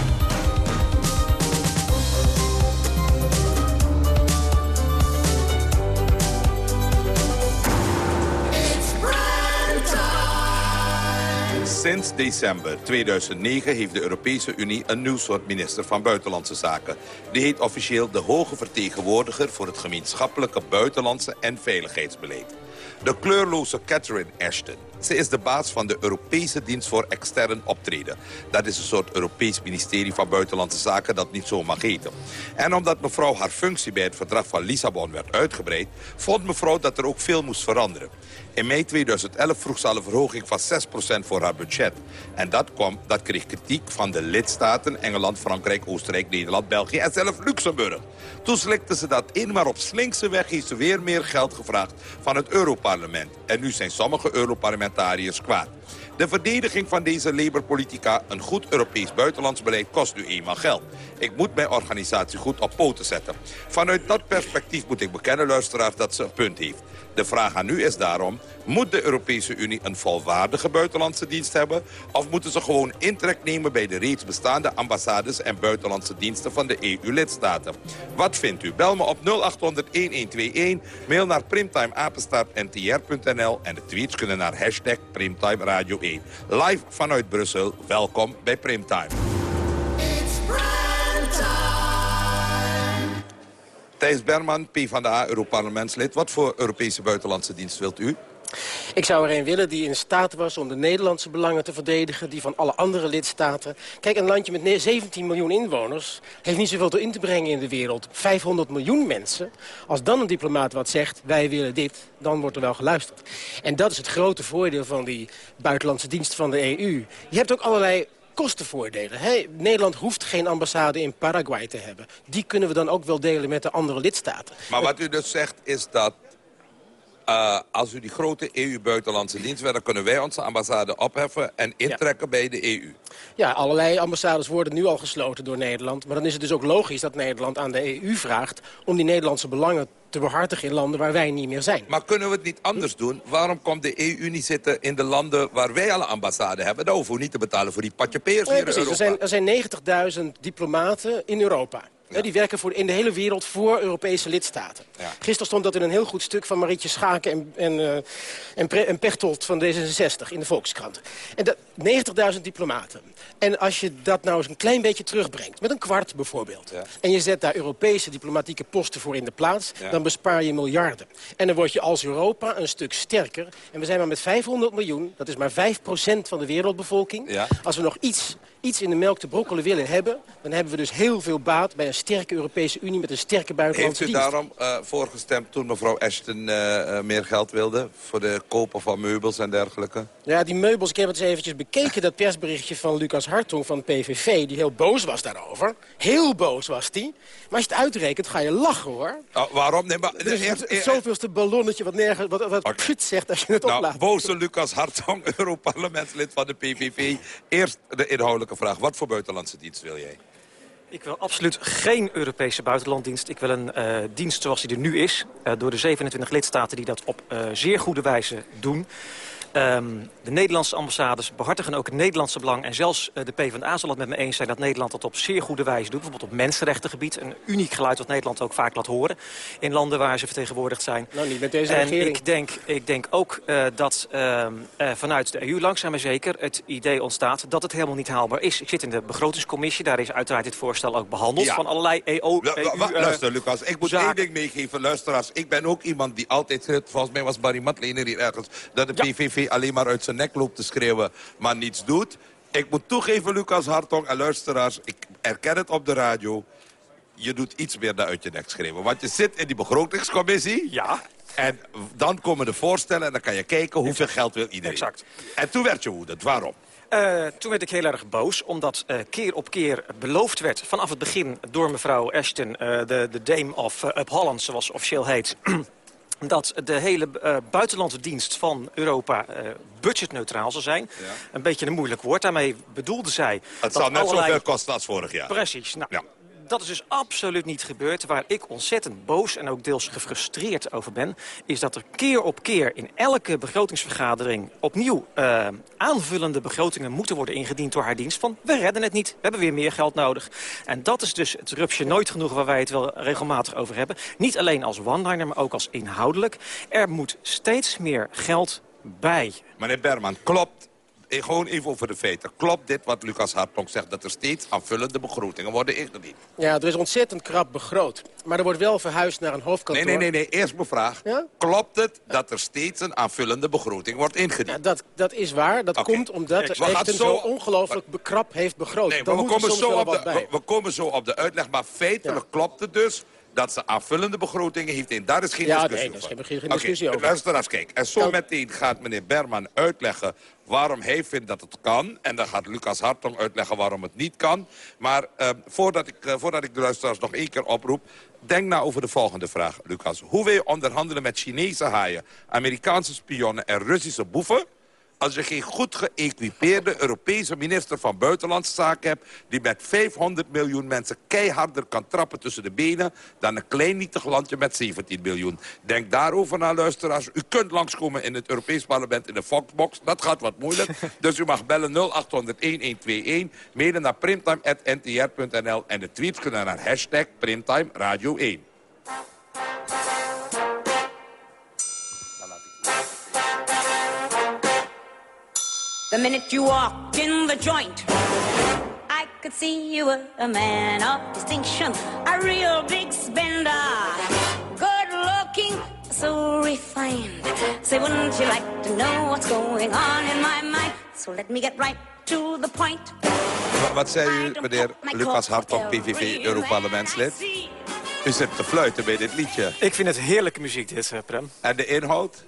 Sinds december 2009 heeft de Europese Unie een nieuw soort minister van Buitenlandse Zaken. Die heet officieel de hoge vertegenwoordiger voor het gemeenschappelijke buitenlandse en veiligheidsbeleid. De kleurloze Catherine Ashton. Ze is de baas van de Europese Dienst voor Extern Optreden. Dat is een soort Europees ministerie van Buitenlandse Zaken dat niet zo mag heten. En omdat mevrouw haar functie bij het verdrag van Lissabon werd uitgebreid... vond mevrouw dat er ook veel moest veranderen. In mei 2011 vroeg ze al een verhoging van 6% voor haar budget. En dat, kwam, dat kreeg kritiek van de lidstaten Engeland, Frankrijk, Oostenrijk, Nederland, België en zelfs Luxemburg. Toen slikte ze dat in, maar op slinkse weg heeft ze weer meer geld gevraagd van het Europarlement. En nu zijn sommige Europarlementariërs kwaad. De verdediging van deze Labour-politica, een goed Europees buitenlands beleid, kost nu eenmaal geld. Ik moet mijn organisatie goed op poten zetten. Vanuit dat perspectief moet ik bekennen, luisteraar, dat ze een punt heeft. De vraag aan u is daarom, moet de Europese Unie een volwaardige buitenlandse dienst hebben? Of moeten ze gewoon intrek nemen bij de reeds bestaande ambassades en buitenlandse diensten van de EU-lidstaten? Wat vindt u? Bel me op 0800-1121, mail naar primtimeapenstaartntr.nl en de tweets kunnen naar hashtag Primtime Radio 1. Live vanuit Brussel, welkom bij Primtime. Thijs Berman, PvdA, Europarlementslid. Wat voor Europese buitenlandse dienst wilt u? Ik zou er een willen die in staat was om de Nederlandse belangen te verdedigen... die van alle andere lidstaten. Kijk, een landje met ne- 17 miljoen inwoners... heeft niet zoveel te in te brengen in de wereld. 500 miljoen mensen. Als dan een diplomaat wat zegt, wij willen dit... dan wordt er wel geluisterd. En dat is het grote voordeel van die buitenlandse dienst van de EU. Je hebt ook allerlei kostenvoordelen. Nederland hoeft geen ambassade in Paraguay te hebben. Die kunnen we dan ook wel delen met de andere lidstaten. Maar wat u dus zegt is dat... eh, als u die grote EU-buitenlandse dienst wil... dan kunnen wij onze ambassade opheffen en intrekken bij de EU. Ja, allerlei ambassades worden nu al gesloten door Nederland. Maar dan is het dus ook logisch dat Nederland aan de EU vraagt... om die Nederlandse belangen te behartigen in landen waar wij niet meer zijn. Maar kunnen we het niet anders doen? Waarom komt de EU niet zitten in de landen waar wij al een ambassade hebben? Dan hoeven we niet te betalen voor die patjepeers Nee, hier in precies. Er Europa. zijn, er zijn 90.000 diplomaten in Europa. Hè, Die werken voor, in de hele wereld voor Europese lidstaten. Gisteren stond dat in een heel goed stuk van Marietje Schaken en, en, eh, en, Pre- en Pechtold van D66 in de Volkskrant. En dat 90.000 diplomaten. En als je dat nou eens een klein beetje terugbrengt, met een kwart bijvoorbeeld... en je zet daar Europese diplomatieke posten voor in de plaats... Ja. dan bespaar je miljarden. En dan word je als Europa een stuk sterker. En we zijn maar met 500 miljoen, dat is maar 5% van de wereldbevolking. Ja. Als we nog iets iets in de melk te brokkelen willen hebben... dan hebben we dus heel veel baat bij een sterke Europese Unie... met een sterke Heeft buitenlandse u dienst. daarom eh, voorgestemd toen mevrouw Ashton eh, eh, meer geld wilde... voor de kopen van meubels en dergelijke? Ja, die meubels, ik heb het eens eventjes bekeken, dat persberichtje van Lucas Hartong van PVV... die heel boos was daarover. Heel boos was die. Maar als je het uitrekent, ga je lachen, hoor. Oh, waarom? Nee, maar, Dus het zoveelste ballonnetje wat nergens... wat, wat put zegt als je het Nou, oplaat. boze Lucas Hartong, (laughs) Europarlementslid van de PVV. Eerst de inhoudelijke vraag. Wat voor buitenlandse dienst wil jij? Ik wil absoluut geen Europese buitenlanddienst. Ik wil een eh, dienst zoals die er nu is. eh, door de 27 lidstaten die dat op eh, zeer goede wijze doen. Ehm, de Nederlandse ambassades behartigen ook het Nederlandse belang. En zelfs eh, de PvdA zal het met me eens zijn dat Nederland dat op zeer goede wijze doet. Bijvoorbeeld op mensenrechtengebied. Een uniek geluid wat Nederland ook vaak laat horen. In landen waar ze vertegenwoordigd zijn. Nou, niet met deze en regering. ik denk, ik denk ook eh, dat ehm, eh, vanuit de EU langzaam maar zeker het idee ontstaat dat het helemaal niet haalbaar is. Ik zit in de begrotingscommissie. Daar is uiteraard dit voorstel ook behandeld. Ja. Van allerlei EO, EU, luister, Lucas, ik moet zaken. één ding meegeven. Luisteraars, ik ben ook iemand die altijd... Volgens mij was Barry Matlener hier ergens... dat de PVV alleen maar uit zijn nek loopt te schreeuwen... maar niets doet. Ik moet toegeven, Lucas Hartong en luisteraars... ik erken het op de radio... je doet iets meer dan uit je nek schreeuwen. Want je zit in die begrotingscommissie... Ja. En dan komen de voorstellen en dan kan je kijken hoeveel geld wil iedereen. Exact. En toen werd je woedend. Waarom? Eh, toen werd ik heel erg boos, omdat eh, keer op keer beloofd werd... vanaf het begin door mevrouw Ashton, eh, de, de Dame of Up Holland, zoals officieel heet... (clears throat) dat de hele eh buitenlandse dienst van Europa eh, budgetneutraal zou zijn. Een beetje een moeilijk woord. Daarmee bedoelde zij... Het zal net allerlei- zoveel kosten als vorig jaar. Precies. Nou, Dat is dus absoluut niet gebeurd. Waar ik ontzettend boos en ook deels gefrustreerd over ben... is dat er keer op keer in elke begrotingsvergadering... opnieuw eh, aanvullende begrotingen moeten worden ingediend door haar dienst... van we redden het niet, we hebben weer meer geld nodig. En dat is dus het rupsje nooit genoeg waar wij het wel regelmatig over hebben. Niet alleen als one-liner, maar ook als inhoudelijk. Er moet steeds meer geld bij. Meneer Berman, klopt, gewoon even over de feiten. Klopt dit wat Lucas Hartong zegt, dat er steeds aanvullende begrotingen worden ingediend? Ja, er is ontzettend krap begroot. Maar er wordt wel verhuisd naar een hoofdkantoor. Nee, nee, nee, nee. eerst mijn vraag. Klopt het dat er steeds een aanvullende begroting wordt ingediend? Dat, dat is waar. Dat komt omdat de Ashton zo- ongelooflijk bekrap heeft begroot. Nee, maar we komen, zo op de, we komen zo op de uitleg, maar feitelijk klopt het dus dat ze aanvullende begrotingen heeft. En daar is geen Ja, discussie nee, daar is over. geen- geen discussie over. Luisteraars, kijk. En zo meteen gaat meneer Berman uitleggen waarom hij vindt dat het kan. En dan gaat Lucas Hartong uitleggen waarom het niet kan. Maar eh, voordat, ik, eh, voordat ik de luisteraars nog één keer oproep... denk nou over de volgende vraag, Lucas. Hoe wil je onderhandelen met Chinese haaien, Amerikaanse spionnen en Russische boeven... als je geen goed geëquipeerde Europese minister van Buitenlandse Zaken hebt... die met 500 miljoen mensen keiharder kan trappen tussen de benen... dan een klein nietig landje met 17 miljoen. Denk daarover na, luisteraars. U kunt langskomen in het Europees Parlement in de Foxbox. Dat gaat wat moeilijk. dus u mag bellen 0800-1121. Mailen naar primtime.ntr.nl. En de tweets kunnen naar hashtag Primtime Radio 1. The minute you walked in the joint, I could see you were a man of distinction, a real big spender. Good looking, so refined. Say, wouldn't you like to know what's going on in my mind? So let me get right to the point. Wa- Wat zei u, meneer Lucas Hartog, PVV, Europarlementslid? U zit te fluiten bij dit liedje. Ik vind het heerlijke muziek dit, eh, Prem. En de inhoud?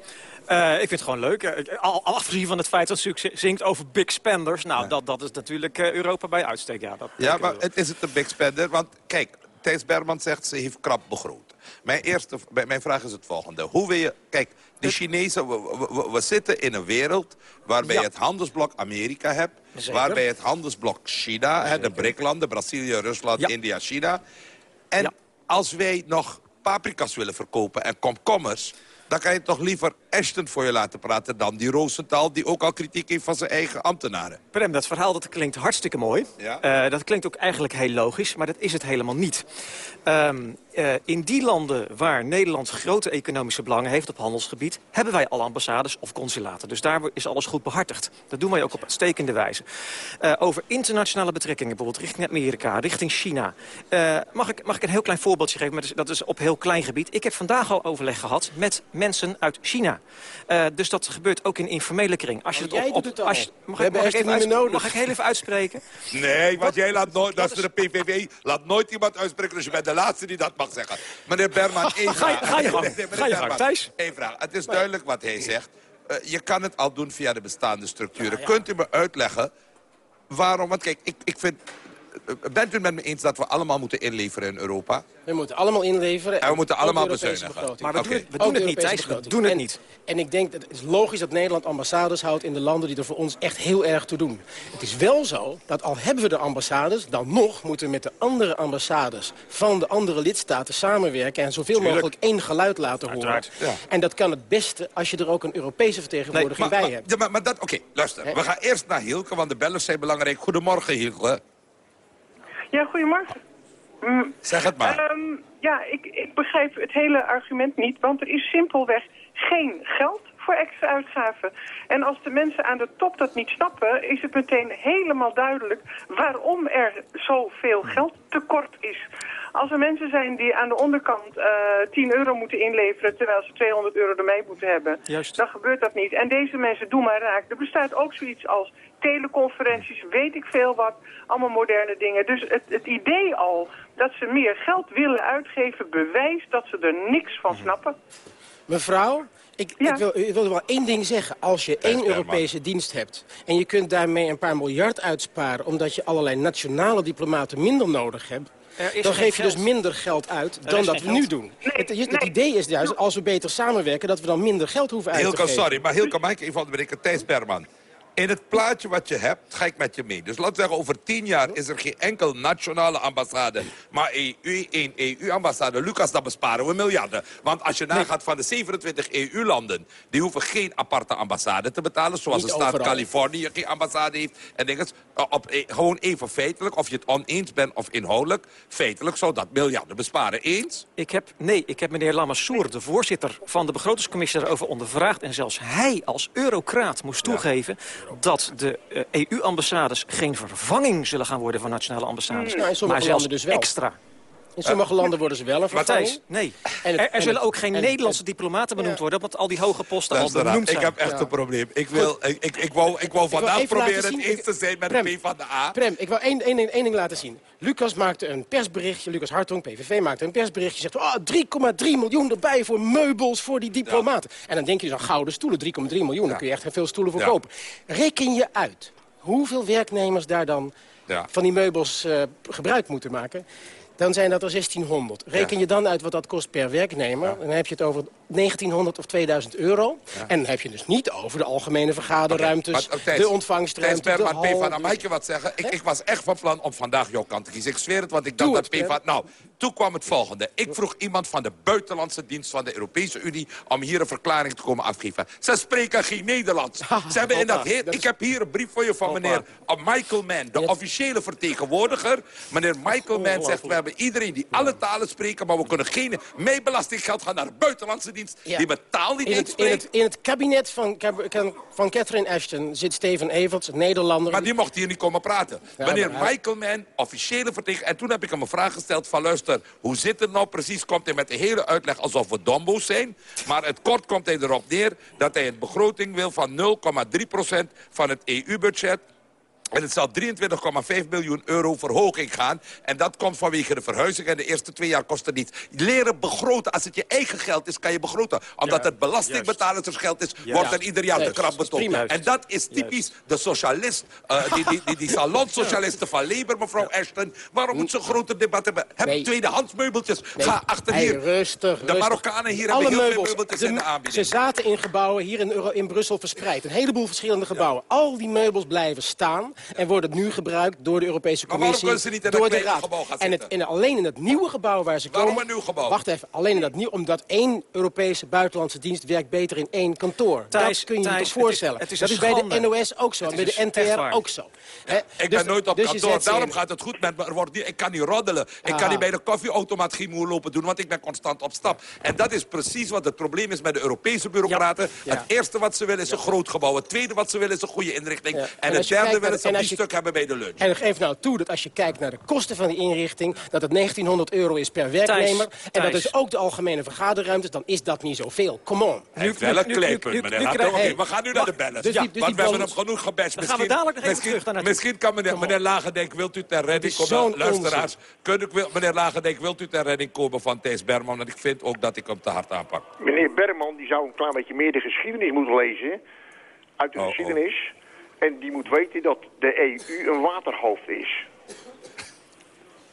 Eh, ik vind het gewoon leuk. Eh, Al, al afgezien van het feit dat ze zingt over big spenders. Nou, dat, dat is natuurlijk eh, Europa bij uitstek. Ja, dat Ja, maar het is het een big spender? Want kijk, Thijs Berman zegt ze heeft krap begroot. Mijn, eerste, mijn vraag is het volgende. Hoe wil je... Kijk, de Chinezen... We, we- we- we zitten in een wereld waarbij je het handelsblok Amerika hebt. Zeker. Waarbij het handelsblok China, hè, de BRIC-landen, Brazilië, Rusland, India, China. En als wij nog paprika's willen verkopen en komkommers... dan kan je toch liever Ashton voor je laten praten dan die Rosenthal... die ook al kritiek heeft van zijn eigen ambtenaren. Prem, dat verhaal dat klinkt hartstikke mooi. Ja. Eh, dat klinkt ook eigenlijk heel logisch, maar dat is het helemaal niet. Ehm, eh, in die landen waar Nederland grote economische belangen heeft op handelsgebied... hebben wij al ambassades of consulaten. Dus daar is alles goed behartigd. Dat doen wij ook op uitstekende wijze. Eh, over internationale betrekkingen, bijvoorbeeld richting Amerika, richting China. Eh, mag, ik, mag ik een heel klein voorbeeldje geven? Maar dat is- op heel klein gebied. Ik heb vandaag al overleg gehad met mensen uit China. Eh, dus dat gebeurt ook in informele kring. Als je Oh, het op, op, doet het al. als je- mag, ik, mag, ik even mag ik heel even uitspreken? Nee, want jij laat nooit, dat is de PVV, laat nooit iemand uitspreken. Dus je bent de laatste die dat mag zeggen. Meneer Berman, één Ga je- vraag. ga je gang. Nee, Ga je gang, Thijs. één vraag. Het is duidelijk wat hij zegt. Eh, je kan het al doen via de bestaande structuren. Kunt u me uitleggen waarom? Want kijk, ik, ik vind... eh, Bent u het met me eens dat we allemaal moeten inleveren in Europa? We moeten allemaal inleveren. En we moeten allemaal bezuinigen. begroting. Maar we doen het- we Ook doen de het niet, Thijs, we doen het En- niet. En ik denk, dat het is logisch dat Nederland ambassades houdt in de landen die er voor ons echt heel erg toe doen. Het is wel zo dat al hebben we de ambassades, dan nog moeten we met de andere ambassades van de andere lidstaten samenwerken en zoveel Tuurlijk. mogelijk één geluid laten horen. Ja. En dat kan het beste als je er ook een Europese vertegenwoordiging maar, bij maar, hebt. ja, maar, maar dat, oké, luister. We gaan eerst naar Hielke, want de bellers zijn belangrijk. Goedemorgen, Hielke. Ja, goedemorgen. Mm, Zeg het maar. ehm, ja, ik, ik begrijp het hele argument niet, want er is simpelweg geen geld voor extra uitgaven. En als de mensen aan de top dat niet snappen, is het meteen helemaal duidelijk waarom er zoveel geld tekort is. Als er mensen zijn die aan de onderkant eh 10 euro moeten inleveren... terwijl ze 200 euro ermee moeten hebben, Juist. dan gebeurt dat niet. En deze mensen doen maar raak. Er bestaat ook zoiets als teleconferenties, weet ik veel wat. Allemaal moderne dingen. Dus het, het idee al dat ze meer geld willen uitgeven... bewijst dat ze er niks van snappen. Mevrouw, ik, ik, wil, ik wil wel één ding zeggen. Als je één Europese dienst hebt en je kunt daarmee een paar miljard uitsparen... omdat je allerlei nationale diplomaten minder nodig hebt... Dan geef je dus minder geld uit Er dan dat we geld. nu doen. het, het idee is juist, als we beter samenwerken... dat we dan minder geld hoeven uit te Hilke, geven. sorry, maar Hilke, mag ik even onderbreken? Thijs Berman. In het plaatje wat je hebt, ga ik met je mee. Dus laten we zeggen, over tien jaar is er geen enkel nationale ambassade. Maar EU, één EU-ambassade. Lucas, dat besparen we miljarden. Want als je nagaat van de 27 EU-landen... die hoeven geen aparte ambassade te betalen. Zoals Niet de staat overal. Californië geen ambassade heeft. En dingen, op, eh, gewoon even feitelijk, of je het oneens bent of inhoudelijk... feitelijk zou dat miljarden besparen. Eens? Ik heb, nee, ik heb meneer Lamassoure, de voorzitter van de begrotingscommissie, daarover ondervraagd. En zelfs hij als eurocraat moest toegeven dat de eh, EU-ambassades geen vervanging zullen gaan worden van nationale ambassades. Nou, in sommige maar zelfs dus wel. extra. In sommige landen worden ze wel een vervanging. Matthijs, nee. En het- er, er en zullen het- ook geen en- Nederlandse diplomaten benoemd worden... omdat al die hoge posten al benoemd ik zijn. heb echt een probleem. Ik, wil, ik, ik, ik wou, ik wou vandaag proberen het eens te zijn met Prem, de P van de A. Prem, ik wil één, één, één, één ding laten zien. Lucas maakte een persberichtje, Lucas Hartong, PVV, maakte een persberichtje. Zegt, oh, 3,3 miljoen erbij voor meubels voor die diplomaten. En dan denk je dus aan gouden stoelen, 3,3 miljoen. Dan kun je echt veel stoelen voor Ja. kopen. Reken je uit hoeveel werknemers daar dan Ja. van die meubels eh, gebruik moeten maken... Dan zijn dat er 1600. Reken je dan uit wat dat kost per werknemer... dan heb je het over 1900 of 2000 euro. En dan heb je dus niet over de algemene vergaderruimtes... Maar, de ontvangstruimte, Thijs de Berman, hal. PvdA, mag ik je wat zeggen? Ik, ik was echt van plan om vandaag jouw kant te kiezen. Ik zweer het, want ik dacht dat PvdA... Nou, toen kwam het volgende. Ik vroeg iemand van de buitenlandse dienst van de Europese Unie... om hier een verklaring te komen afgeven. Ze spreken geen Nederlands. Ze hebben in dat ik heb hier een brief voor je van meneer uh, Michael Mann, de officiële vertegenwoordiger. Meneer Michael Mann zegt, we hebben iedereen die alle talen spreken... maar we kunnen geen... Mijn belastinggeld gaat naar de buitenlandse Ja. die taal niet in het, in, het, in het kabinet van, van Catherine Ashton zit Steven Everts, een Nederlander. Maar die mocht hier niet komen praten. Ja, Meneer maar Michael Mann, officiële vertegenwoordiger. En toen heb ik hem een vraag gesteld van luister, hoe zit het nou precies? Komt hij met de hele uitleg alsof we dombo's zijn. Maar het kort komt hij erop neer dat hij een begroting wil van 0,3% van het EU-budget. En het zal 23,5 miljoen euro verhoging gaan. En dat komt vanwege de verhuizing. En de eerste twee jaar kost het niet. Leren begroten. Als het je eigen geld is, kan je begroten. Omdat Ja, het belastingbetalers geld is, wordt er ieder jaar de krap prima. En dat is typisch de socialist. eh, die, die, die, die salonsocialisten van Labour, mevrouw Ashton. Waarom moet ze een groter debat hebben? Heb Nee. tweedehands meubeltjes. Nee, Ga achter hey, hier. rustig, De rustig. Marokkanen hier Alle hebben heel meubels, veel meubeltjes ze, in de Ze aanbieding. zaten in gebouwen hier in, Euro- in Brussel verspreid. Een heleboel verschillende gebouwen. Al die meubels blijven staan. En wordt het nu gebruikt door de Europese Maar waarom Commissie, kunnen ze niet in door de Raad. gebouw gaan en, het, en alleen in het nieuwe gebouw waar ze Waarom komen... een nieuw gebouw? Wacht even, alleen in dat nieuw, omdat één Europese buitenlandse dienst werkt beter in één kantoor. Thijs, dat kun je je toch het is- voorstellen. het is dat is bij de. NOS ook zo, en bij de NTR ook zo. Hè? Ik Dus- ben nooit op dus kantoor, daarom in. gaat het goed met me. Er wordt niet, ik kan niet roddelen. Ik Aha. kan niet bij de koffieautomaat moer lopen doen, want ik ben constant op stap. En dat is precies wat het probleem is met de Europese bureaucraten. Ja. Het eerste wat ze willen is een groot gebouw. Het tweede wat ze willen is een goede inrichting. Ja. En, En het derde willen ze en als je- stuk hebben bij de lunch. En geef nou toe dat als je kijkt naar de kosten van die inrichting... dat het 1900 euro is per werknemer. en dat is ook de algemene vergaderruimtes... dan is dat niet zoveel. Come on. Hij heeft wel een kleedpunt, meneer. nu we- hey, we gaan nu naar de bellen. dus die- dus want we hebben hem genoeg gebashed. Dan gaan we dadelijk nog even misschien, terug kan meneer, meneer Lagendijk, wilt u ter redding komen? Luisteraars, kun ik, wil- meneer Lagendijk, wilt u ter redding komen van Thijs Berman? Want ik vind ook dat ik hem te hard aanpak. Meneer Berman die zou een klein beetje meer de geschiedenis moeten lezen. Uit de Oh, oh. En die moet weten dat de EU een waterhoofd is.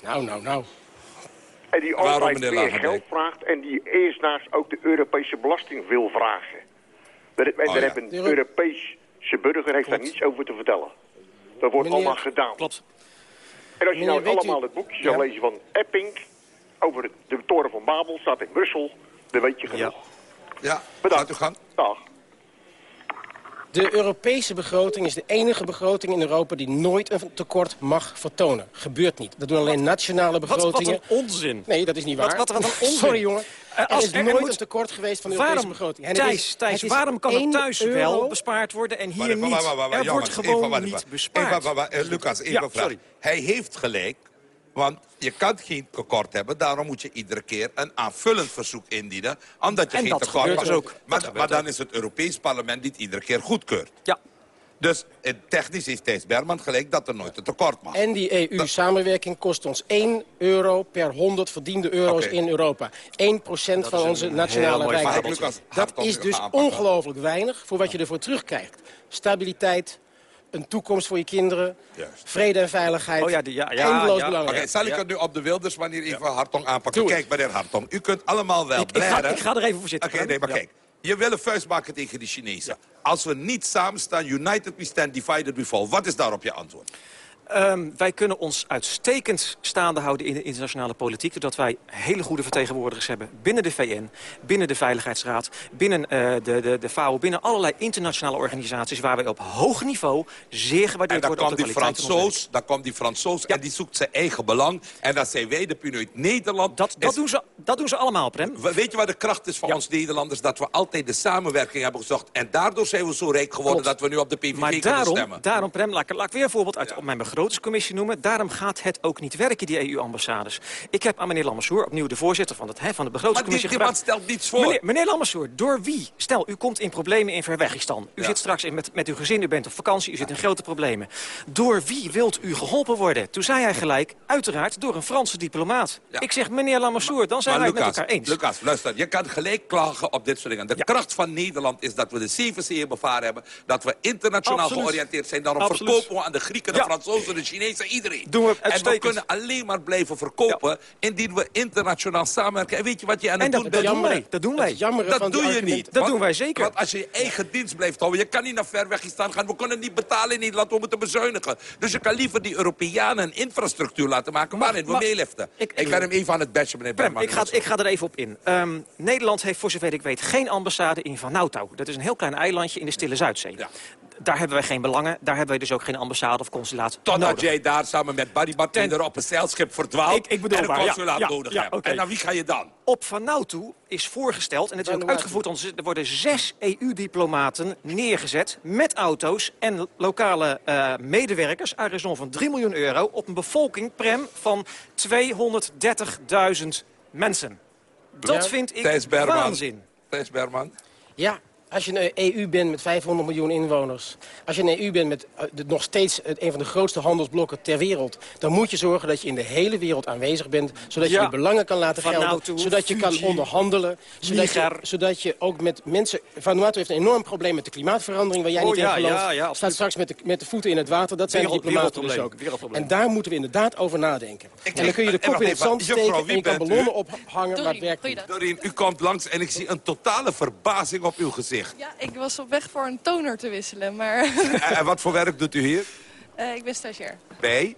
Nou, nou, nou. En die altijd meer Lagendijk? geld vraagt. En die eerstnaast ook de Europese belasting wil vragen. En Oh, daar ja. heeft een Europese burger heeft daar niets over te vertellen. Dat wordt Meneer- allemaal gedaan. Klopt. En als je Meneer, nou u- allemaal het boekje zou Ja. lezen van Epping... over de, de toren van Babel, staat in Brussel... dan weet je genoeg. Ja, Bedankt. gaat u gang. Dag. De Europese begroting is de enige begroting in Europa... die nooit een tekort mag vertonen. Gebeurt niet. Dat doen alleen nationale Wat, wat begrotingen. een onzin. Nee, dat is niet Wat- waar. wat- wat een (laughs) onzin. Sorry, jongen. Eh, als er is er nooit moet- een tekort geweest van de Europese Waarom, begroting. En het Thijs, is- Thijs het is waarom kan er 1 thuis euro wel bespaard worden en hier niet? er wordt gewoon niet bespaard. Eh, Lucas, even Ja, een vraag. sorry. Hij heeft gelijk, want je kan geen tekort hebben. Daarom moet je iedere keer een aanvullend verzoek indienen. Omdat je En geen dat tekort gebeurt hebt. ook. Maar, dan ook. is het Europees Parlement die het iedere keer goedkeurt. Ja. Dus eh, technisch heeft Thijs Berman gelijk dat er nooit een tekort mag. En die EU-samenwerking kost ons 1 euro per 100 verdiende euro's in Europa. 1 procent van is onze nationale rijkdom. Dat is dus ongelooflijk weinig voor wat je ervoor terugkrijgt. Stabiliteit, een toekomst voor je kinderen, Juist. vrede en veiligheid. Oh ja, die- ja, ja, Eindeloos ja. belangrijk. Oké, zal ik Ja. het nu op de Wilders manier even Hartong aanpakken? Kijk, meneer Hartong, u kunt allemaal wel Ik, ik, ga, ik ga er even voor zitten. Oké, nee, maar Ja. kijk. Je wil een vuist maken tegen de Chinezen. Als we niet samen staan, united we stand, divided we fall. Wat is daarop je antwoord? Ehm, wij kunnen ons uitstekend staande houden in de internationale politiek... doordat wij hele goede vertegenwoordigers hebben binnen de VN... binnen de Veiligheidsraad, binnen eh, de, de, de FAO... binnen allerlei internationale organisaties... waar wij op hoog niveau zeer gewaardeerd dan worden... komt op die de werk. Fransoos, dan komt die Fransoos en die zoekt zijn eigen belang. En dan zijn wij de punt Nederland. Dat, dat, is- doen ze, dat doen ze allemaal, Prem. We- Weet je wat de kracht is van ons Nederlanders? Dat we altijd de samenwerking hebben gezocht. En daardoor zijn we zo rijk geworden Klopt. dat we nu op de PVV Maar kunnen daarom, stemmen. daarom Prem, laat ik, laat ik weer een voorbeeld uit op mijn begrotingscommissie noemen. Daarom gaat het ook niet werken, die EU-ambassades. Ik heb aan meneer Lamassoer, opnieuw de voorzitter van, het, hè, van de Maar begrotingscommissie... man gevraagd- stelt niets voor. Meneer, meneer door wie? Stel, u komt in problemen in Verwegistan. U Ja. zit straks in, met, met uw gezin, u bent op vakantie, u zit in grote problemen. Door wie wilt u geholpen worden? Toen zei hij gelijk, uiteraard door een Franse diplomaat. Ja. Ik zeg, meneer Lamassoer, dan zijn Maar wij het met elkaar eens. Lucas, luister, je kan gelijk klagen op dit soort dingen. De kracht van Nederland is dat we de zeven zeeën bevaren hebben. Dat we internationaal Absoluut. georiënteerd zijn. Daarom Absoluut. verkopen we aan de Grieken, de Ja. Fransozen, de Chinezen, iedereen. Doen we en we kunnen alleen maar blijven verkopen indien we internationaal samenwerken. En weet je wat je aan het doen dat bent? doen wij. Dat doen wij. Dat van doe je niet. Dat Want- doen wij zeker. Want als je je eigen dienst blijft houden... je kan niet naar ver weg staan gaan. We kunnen niet betalen in Nederland, we moeten bezuinigen. Dus je kan liever die Europeanen een infrastructuur laten maken... waarin we meeliften. ik- Ik, ben hem even aan het bashen, meneer Bergman. ik ga, ik ga er even op in. Ehm, Nederland heeft, voor zover ik weet, geen ambassade in Vanuatu. Dat is een heel klein eilandje in de Stille Zuidzee. Ja. Daar hebben wij geen belangen. Daar hebben wij dus ook geen ambassade of consulaat Totdat nodig. jij daar samen met Barry Martiner op een zeilschip verdwaalt... Ik- ik bedoel en een maar, ja, consulaat ja, nodig ja, hebt. oké. En naar wie ga je dan? Op Vanuatu is voorgesteld, en het is ook Vanuatu. uitgevoerd... er worden zes EU-diplomaten neergezet met auto's en lokale eh, medewerkers... uit raison van 3 miljoen euro op een bevolking, Prem, van 230.000 mensen. Dat Ja. vind ik waanzin. Thijs Berman. Ja, als je een EU bent met 500 miljoen inwoners... als je een EU bent met eh, de- nog steeds eh, een van de grootste handelsblokken ter wereld... dan moet je zorgen dat je in de hele wereld aanwezig bent... zodat je Ja. je belangen kan laten gelden, zodat je kan onderhandelen... Zodat je, zodat je ook met mensen... Vanuatu heeft een enorm probleem met de klimaatverandering... waar jij Oh, niet ja, in gelooft. ja, ja, absoluut. Staat straks met de, met de voeten in het water. Dat zijn de Wereld- diplomaten dus ook. En daar moeten we inderdaad over nadenken. en dan kun je de en kop in het zand juffrouw, steken... wie en je kan ballonnen ophangen, maar het werkt niet. Doreen, u komt langs en ik zie een totale verbazing op uw gezicht. Ja, ik was op weg voor een toner te wisselen, maar (laughs) en, wat voor werk doet u hier? Eh, ik ben stagiair. Bij?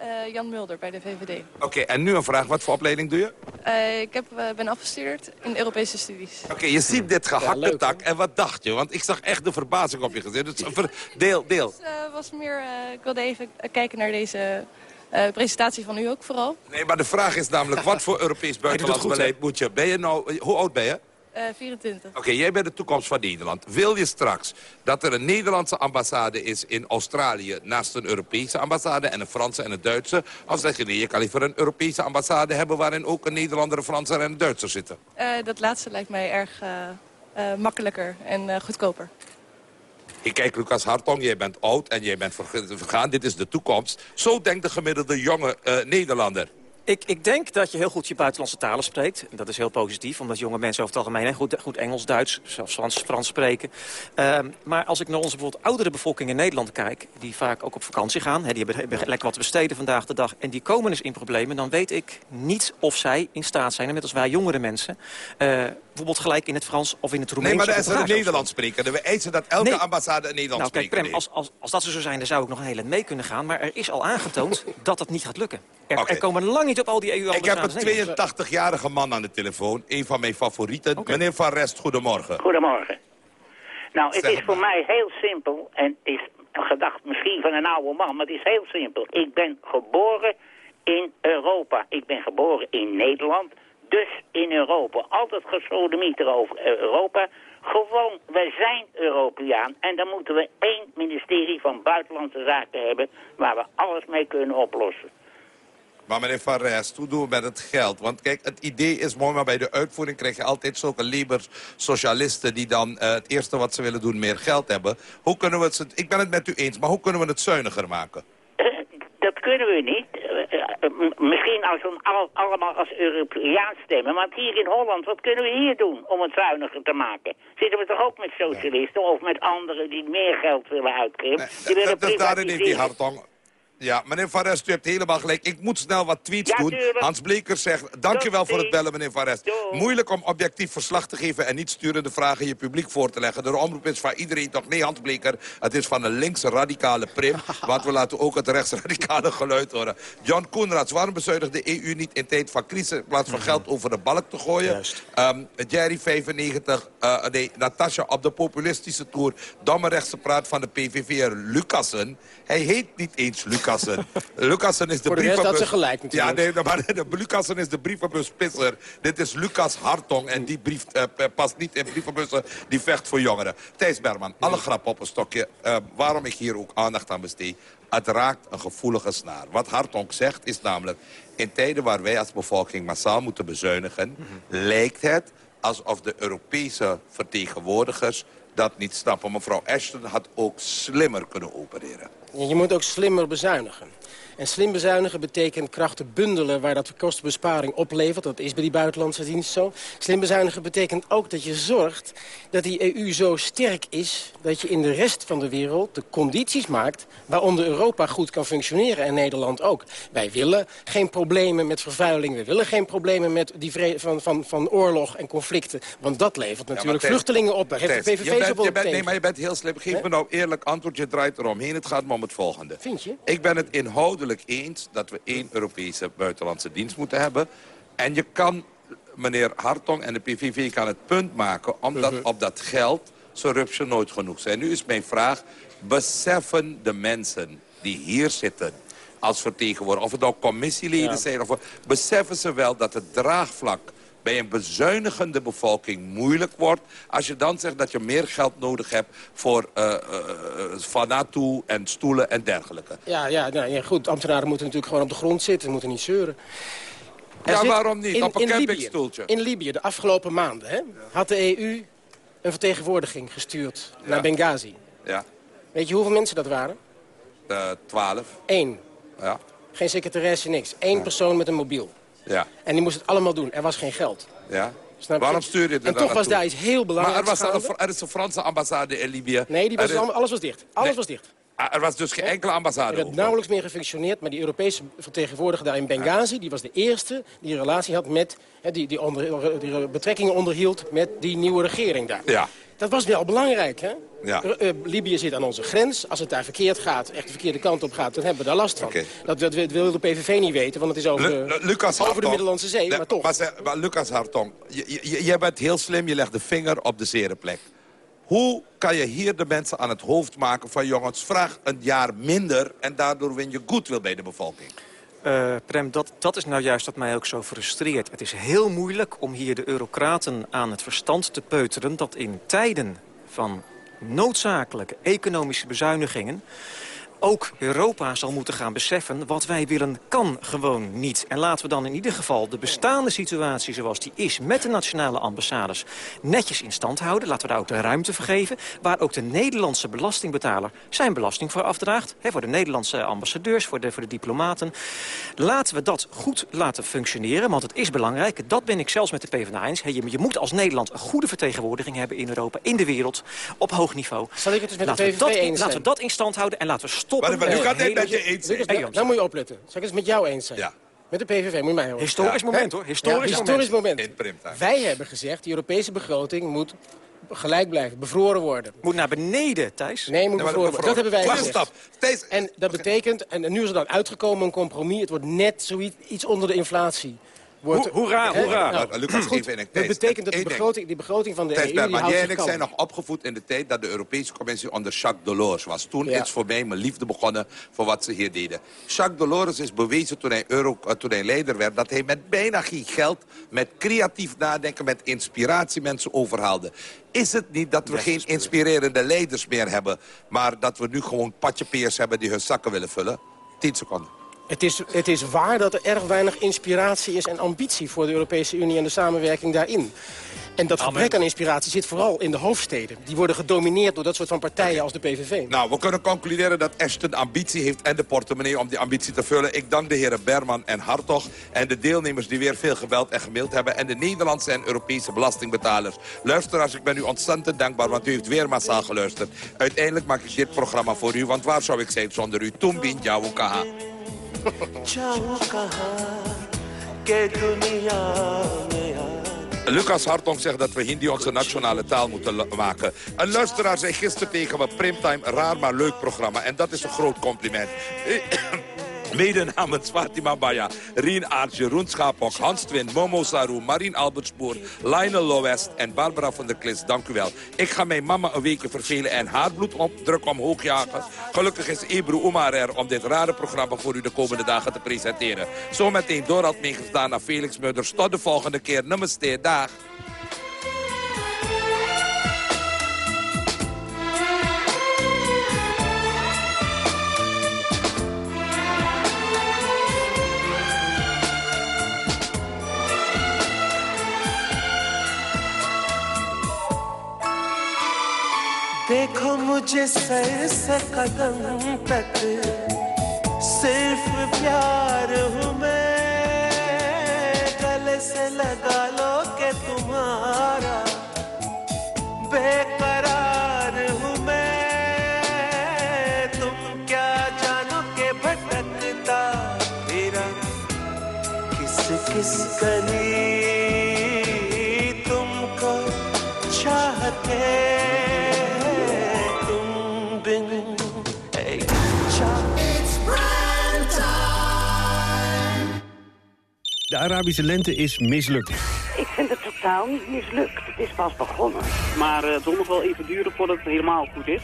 Eh, Jan Mulder bij de VVD. Oké, en nu een vraag. Wat voor opleiding doe je? Eh, ik heb, ben afgestudeerd in Europese studies. Oké, je ziet dit gehakketak. en wat dacht je? Want ik zag echt de verbazing op je gezicht. Dus ver- deel, deel. Het was meer, eh, ik wilde even kijken naar deze eh, presentatie van u ook vooral. Nee, maar de vraag is namelijk, wat voor Europees (laughs) buitenlands beleid moet je? Ben je nou, hoe oud ben je? Eh 24. Oké, jij bent de toekomst van Nederland. Wil je straks dat er een Nederlandse ambassade is in Australië... naast een Europese ambassade en een Franse en een Duitse? Of zeg je nee, je kan liever een Europese ambassade hebben... waarin ook een Nederlander, een Franser en een Duitser zitten? Eh, dat laatste lijkt mij erg eh, eh, makkelijker en eh, goedkoper. Ik kijk, Lucas Hartong, jij bent oud en jij bent vergaan. Dit is de toekomst. Zo denkt de gemiddelde jonge eh, Nederlander. Ik, ik denk dat je heel goed je buitenlandse talen spreekt. Dat is heel positief, omdat jonge mensen over het algemeen goed, goed Engels, Duits, zelfs Frans, spreken. Ehm, maar als ik naar onze bijvoorbeeld oudere bevolking in Nederland kijk... die vaak ook op vakantie gaan, die hebben, lekker wat te besteden vandaag de dag... en die komen eens in problemen, dan weet ik niet of zij in staat zijn... net als wij jongere mensen, eh, bijvoorbeeld gelijk in het Frans of in het Roemeens... Nee, maar daar is er een Bulgaars Nederlands spreken. We eisen dat elke Nee. ambassade een Nederlands nou, kijk, Prem, als, als, als dat zo zou zijn, dan zou ik nog een hele mee kunnen gaan. Maar er is al aangetoond (laughs) dat dat niet gaat lukken. Er, Oké. er komen lang niet op al die Ik heb EU-ambassades. een 82-jarige man aan de telefoon. Een van mijn favorieten. Meneer Van Rest, goedemorgen. Goedemorgen. Nou, het is voor mij heel simpel en het is een gedacht misschien van een oude man, maar het is heel simpel. Ik ben geboren in Europa. Ik ben geboren in Nederland, dus in Europa. Altijd gesodemieter over Europa. Gewoon, wij zijn Europeaan en dan moeten we één ministerie van Buitenlandse Zaken hebben waar we alles mee kunnen oplossen. Maar meneer Van Rest, hoe doen we met het geld? Want kijk, het idee is mooi, maar bij de uitvoering krijg je altijd zulke Labour-socialisten... die dan eh, het eerste wat ze willen doen meer geld hebben. Hoe kunnen we het, ik ben het met u eens, maar hoe kunnen we het zuiniger maken? Dat kunnen we niet. Eh, eh, misschien als we al- allemaal als Europeaan stemmen. Want hier in Holland, wat kunnen we hier doen om het zuiniger te maken? Zitten we toch ook met socialisten of met anderen die meer geld willen uitgeven? die willen Dat, dat, daarin heeft die. Hartong... Ja, meneer Van Rest, u hebt helemaal gelijk. Ik moet snel wat tweets Ja, doen. tuurlijk. Hans Bleker zegt, dankjewel voor het bellen, meneer Van Rest. Moeilijk om objectief verslag te geven en niet sturende vragen je publiek voor te leggen. De omroep is van iedereen toch? Nee, Hans Bleker, het is van een linkse radicale prim. (laughs) want we laten ook het rechtsradicale geluid horen. John Koenraads, waarom bezuinigt de EU niet in tijd van crisis... in plaats van geld over de balk te gooien? Ehm, Jerry 95, eh, nee, Natasja op de populistische tour... domme rechtse praat van de PVV'er Lucassen. Hij heet niet eens Lucassen. (laughs) Lucassen is de had brievenbus... ze gelijk natuurlijk. Ja, nee, maar (laughs) de, Lucassen is de brievenbuspisser. Dit is Lucas Hartong en die brief, eh, past niet in brievenbussen. Die vecht voor jongeren. Thijs Berman, alle grap op een stokje. Eh, waarom ik hier ook aandacht aan besteed. Het raakt een gevoelige snaar. Wat Hartong zegt is namelijk... in tijden waar wij als bevolking massaal moeten bezuinigen... lijkt het alsof de Europese vertegenwoordigers dat niet snappen. Mevrouw Ashton had ook slimmer kunnen opereren. Je moet ook slimmer bezuinigen. En slim bezuinigen betekent krachten bundelen waar dat kostenbesparing oplevert. Dat is bij die buitenlandse dienst zo. Slim bezuinigen betekent ook dat je zorgt dat die EU zo sterk is... dat je in de rest van de wereld de condities maakt waaronder Europa goed kan functioneren en Nederland ook. Wij willen geen problemen met vervuiling. We willen geen problemen met die van, van, van oorlog en conflicten. Want dat levert natuurlijk vluchtelingen op. Heeft de PVV. Nee, maar je bent heel slim. Geef me nou eerlijk antwoord. Je draait eromheen. Het gaat me om het volgende. Vind je? Ik ben het inhoudelijk eens dat we één Europese buitenlandse dienst moeten hebben. En je kan, meneer Hartong en de PVV kan het punt maken... omdat Mhm. op dat geld rupsje nooit genoeg zijn. Nu is mijn vraag, beseffen de mensen die hier zitten als vertegenwoordiger... of het nou commissieleden Ja. zijn, of, beseffen ze wel dat het draagvlak bij een bezuinigende bevolking moeilijk wordt... als je dan zegt dat je meer geld nodig hebt voor eh eh, van naartoe en stoelen en dergelijke. Ja, ja, nou, ja, goed. Ambtenaren moeten natuurlijk gewoon op de grond zitten. moeten niet zeuren. Er Ja, waarom niet? Op een Libië- campingstoeltje. In Libië, de afgelopen maanden, hè, had de EU een vertegenwoordiging gestuurd naar Benghazi. Ja, Weet je hoeveel mensen dat waren? eh, twaalf. Eén. Ja, Geen secretaresse, niks. Eén persoon met een mobiel. Ja, En die moest het allemaal doen. Er was geen geld. ja. Snap? Waarom stuur je het En toch was daar iets heel belangrijks Maar er, was een, er is een Franse ambassade in Libië. Nee, die was Er is- allemaal- alles was dicht. Alles Nee. was dicht. Ah, Er was dus geen enkele Er ambassade werd over. nauwelijks meer gefunctioneerd, maar die Europese vertegenwoordiger daar in Benghazi... die was de eerste die een relatie had met... Die, die, onder, die betrekkingen onderhield met die nieuwe regering daar. Ja. Dat was wel belangrijk, hè? Ja. Eh, Libië zit aan onze grens. Als het daar verkeerd gaat, echt de verkeerde kant op gaat... dan hebben we daar last van. Dat, dat wil de PVV niet weten, want het is over, Lu- Lucas over de. Middellandse Zee. Nee, maar toch. Maar, zeg- maar Lucas Hartong, je, je, jij bent heel slim, je legt de vinger op de zere plek. Hoe kan je hier de mensen aan het hoofd maken van... jongens, vraag een jaar minder en daardoor win je goodwill bij de bevolking? Eh, Prem, dat, dat is nou juist wat mij ook zo frustreert. Het is heel moeilijk om hier de eurocraten aan het verstand te peuteren... dat in tijden van noodzakelijke economische bezuinigingen... ook Europa zal moeten gaan beseffen wat wij willen kan gewoon niet. En laten we dan in ieder geval de bestaande situatie zoals die is... met de nationale ambassades netjes in stand houden. Laten we daar ook de ruimte voor geven. Waar ook de Nederlandse belastingbetaler zijn belasting voor afdraagt. Hè, voor de Nederlandse ambassadeurs, voor de, voor de diplomaten. Laten we dat goed laten functioneren, want het is belangrijk. Dat ben ik zelfs met de PvdA eens. Je, je moet als Nederland een goede vertegenwoordiging hebben in Europa, in de wereld, op hoog niveau. Zal ik het dus met laten de we PVV dat, eens Laten we dat in stand houden en laten we stoppen... Maar- maar nu het hele- met je eens zijn. Nou, nou moet je opletten. Zal ik het met jou eens zijn? Ja. Met de PVV, moet je mij horen. Historisch moment, hoor. Historisch Ja, historisch moment. Wij hebben gezegd, de Europese begroting moet gelijk blijven, bevroren worden. Moet naar beneden, Thijs. Nee, moet Nee, bevroren worden. Dat hebben wij gezegd. stap. Thijs, En dat betekent, en nu is er dan uitgekomen een compromis... het wordt net zoiets iets onder de inflatie. Wordt, Ho- hoera, hoera. Nou, Maar, Lucas, goed, even in dat betekent dat de begroting, die begroting van de Thijs EU... en ik zijn nog opgevoed in de tijd dat de Europese Commissie onder Jacques Delors was. Toen Ja. is voor mij mijn liefde begonnen voor wat ze hier deden. Jacques Delors is bewezen toen hij, Euro, eh, toen hij leider werd... dat hij met bijna geen geld, met creatief nadenken, met inspiratie mensen overhaalde. Is het niet dat we geen inspirerende leiders meer hebben... maar dat we nu gewoon patjepeers hebben die hun zakken willen vullen? 10 seconden. Het is, het is waar dat er erg weinig inspiratie is en ambitie voor de Europese Unie en de samenwerking daarin. En dat gebrek aan inspiratie zit vooral in de hoofdsteden. Die worden gedomineerd door dat soort van partijen als de PVV. Nou, we kunnen concluderen dat Ashton ambitie heeft en de portemonnee om die ambitie te vullen. Ik dank de heren Berman en Hartog en de deelnemers die weer veel gebeld en gemaild hebben. En de Nederlandse en Europese belastingbetalers. Luisteraars, ik ben u ontzettend dankbaar, want u heeft weer massaal geluisterd. Uiteindelijk maak ik dit programma voor u, want waar zou ik zijn zonder u? Tumbin Jawukaha. Lucas Hartong zegt dat we Hindi onze nationale taal moeten maken. Een luisteraar zei gisteren tegen me... Primtime, raar maar leuk programma. En dat is een groot compliment. Mede namens Fatima Baya, Rien Aart, Jeroen Schapok, Hans Twin, Momo Saru, Marien Albertspoor, Lionel Loest en Barbara van der Klis. Dank u wel. Ik ga mijn mama een weekje vervelen en haar bloeddruk omhoog jagen. Gelukkig is Ebru Omar er om dit rare programma voor u de komende dagen te presenteren. Zometeen Dorald meegestaan naar Felix Mudders. Tot de volgende keer. Namaste. Dag. मुझे सर से कदम तक सिर्फ़ प्यार हूँ मैं। गले से लगा लो के तुम्हारा। बेकरार हूँ मैं। तुम क्या जानो के भटकता फिरा किस किस गली Arabische lente is mislukt. Ik vind het totaal niet mislukt. Het is pas begonnen. Maar eh, het zal nog wel even duren voordat het helemaal goed is.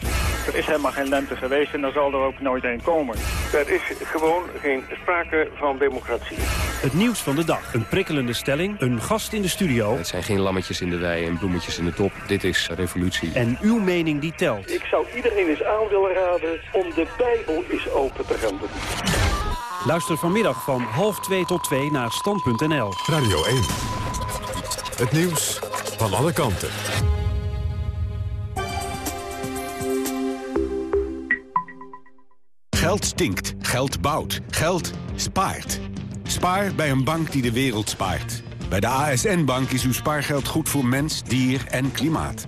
Er is helemaal geen lente geweest en er zal er ook nooit een komen. Er is gewoon geen sprake van democratie. Het nieuws van de dag. Een prikkelende stelling, een gast in de studio... Het zijn geen lammetjes in de wei en bloemetjes in de top. Dit is revolutie. en uw mening die telt. Ik zou iedereen eens aan willen raden om de Bijbel eens open te gaan doen. Luister vanmiddag van half 2 tot 2 naar stand.nl. Radio 1. Het nieuws van alle kanten. Geld stinkt, geld bouwt, geld spaart. Spaar bij een bank die de wereld spaart. Bij de ASN-bank is uw spaargeld goed voor mens, dier en klimaat.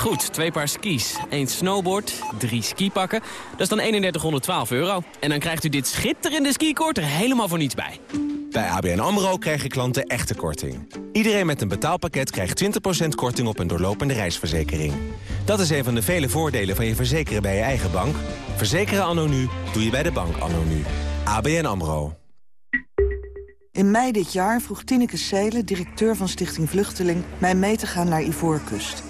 Goed, twee paar skis, één snowboard, drie skipakken. Dat is dan 3112 euro. En dan krijgt u dit schitterende skikort er helemaal voor niets bij. Bij ABN AMRO krijgen klanten echte korting. Iedereen met een betaalpakket krijgt 20% korting op een doorlopende reisverzekering. Dat is een van de vele voordelen van je verzekeren bij je eigen bank. Verzekeren anno nu doe je bij de bank anno nu. ABN AMRO. In mei dit jaar vroeg Tineke Seelen, directeur van Stichting Vluchteling... mij mee te gaan naar Ivoorkust.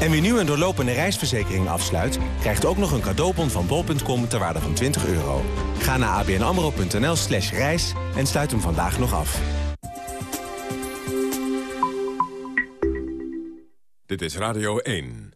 En wie nu een doorlopende reisverzekering afsluit... krijgt ook nog een cadeaubon van bol.com ter waarde van 20 euro. Ga naar abnamro.nl slash reis en sluit hem vandaag nog af. Dit is Radio 1.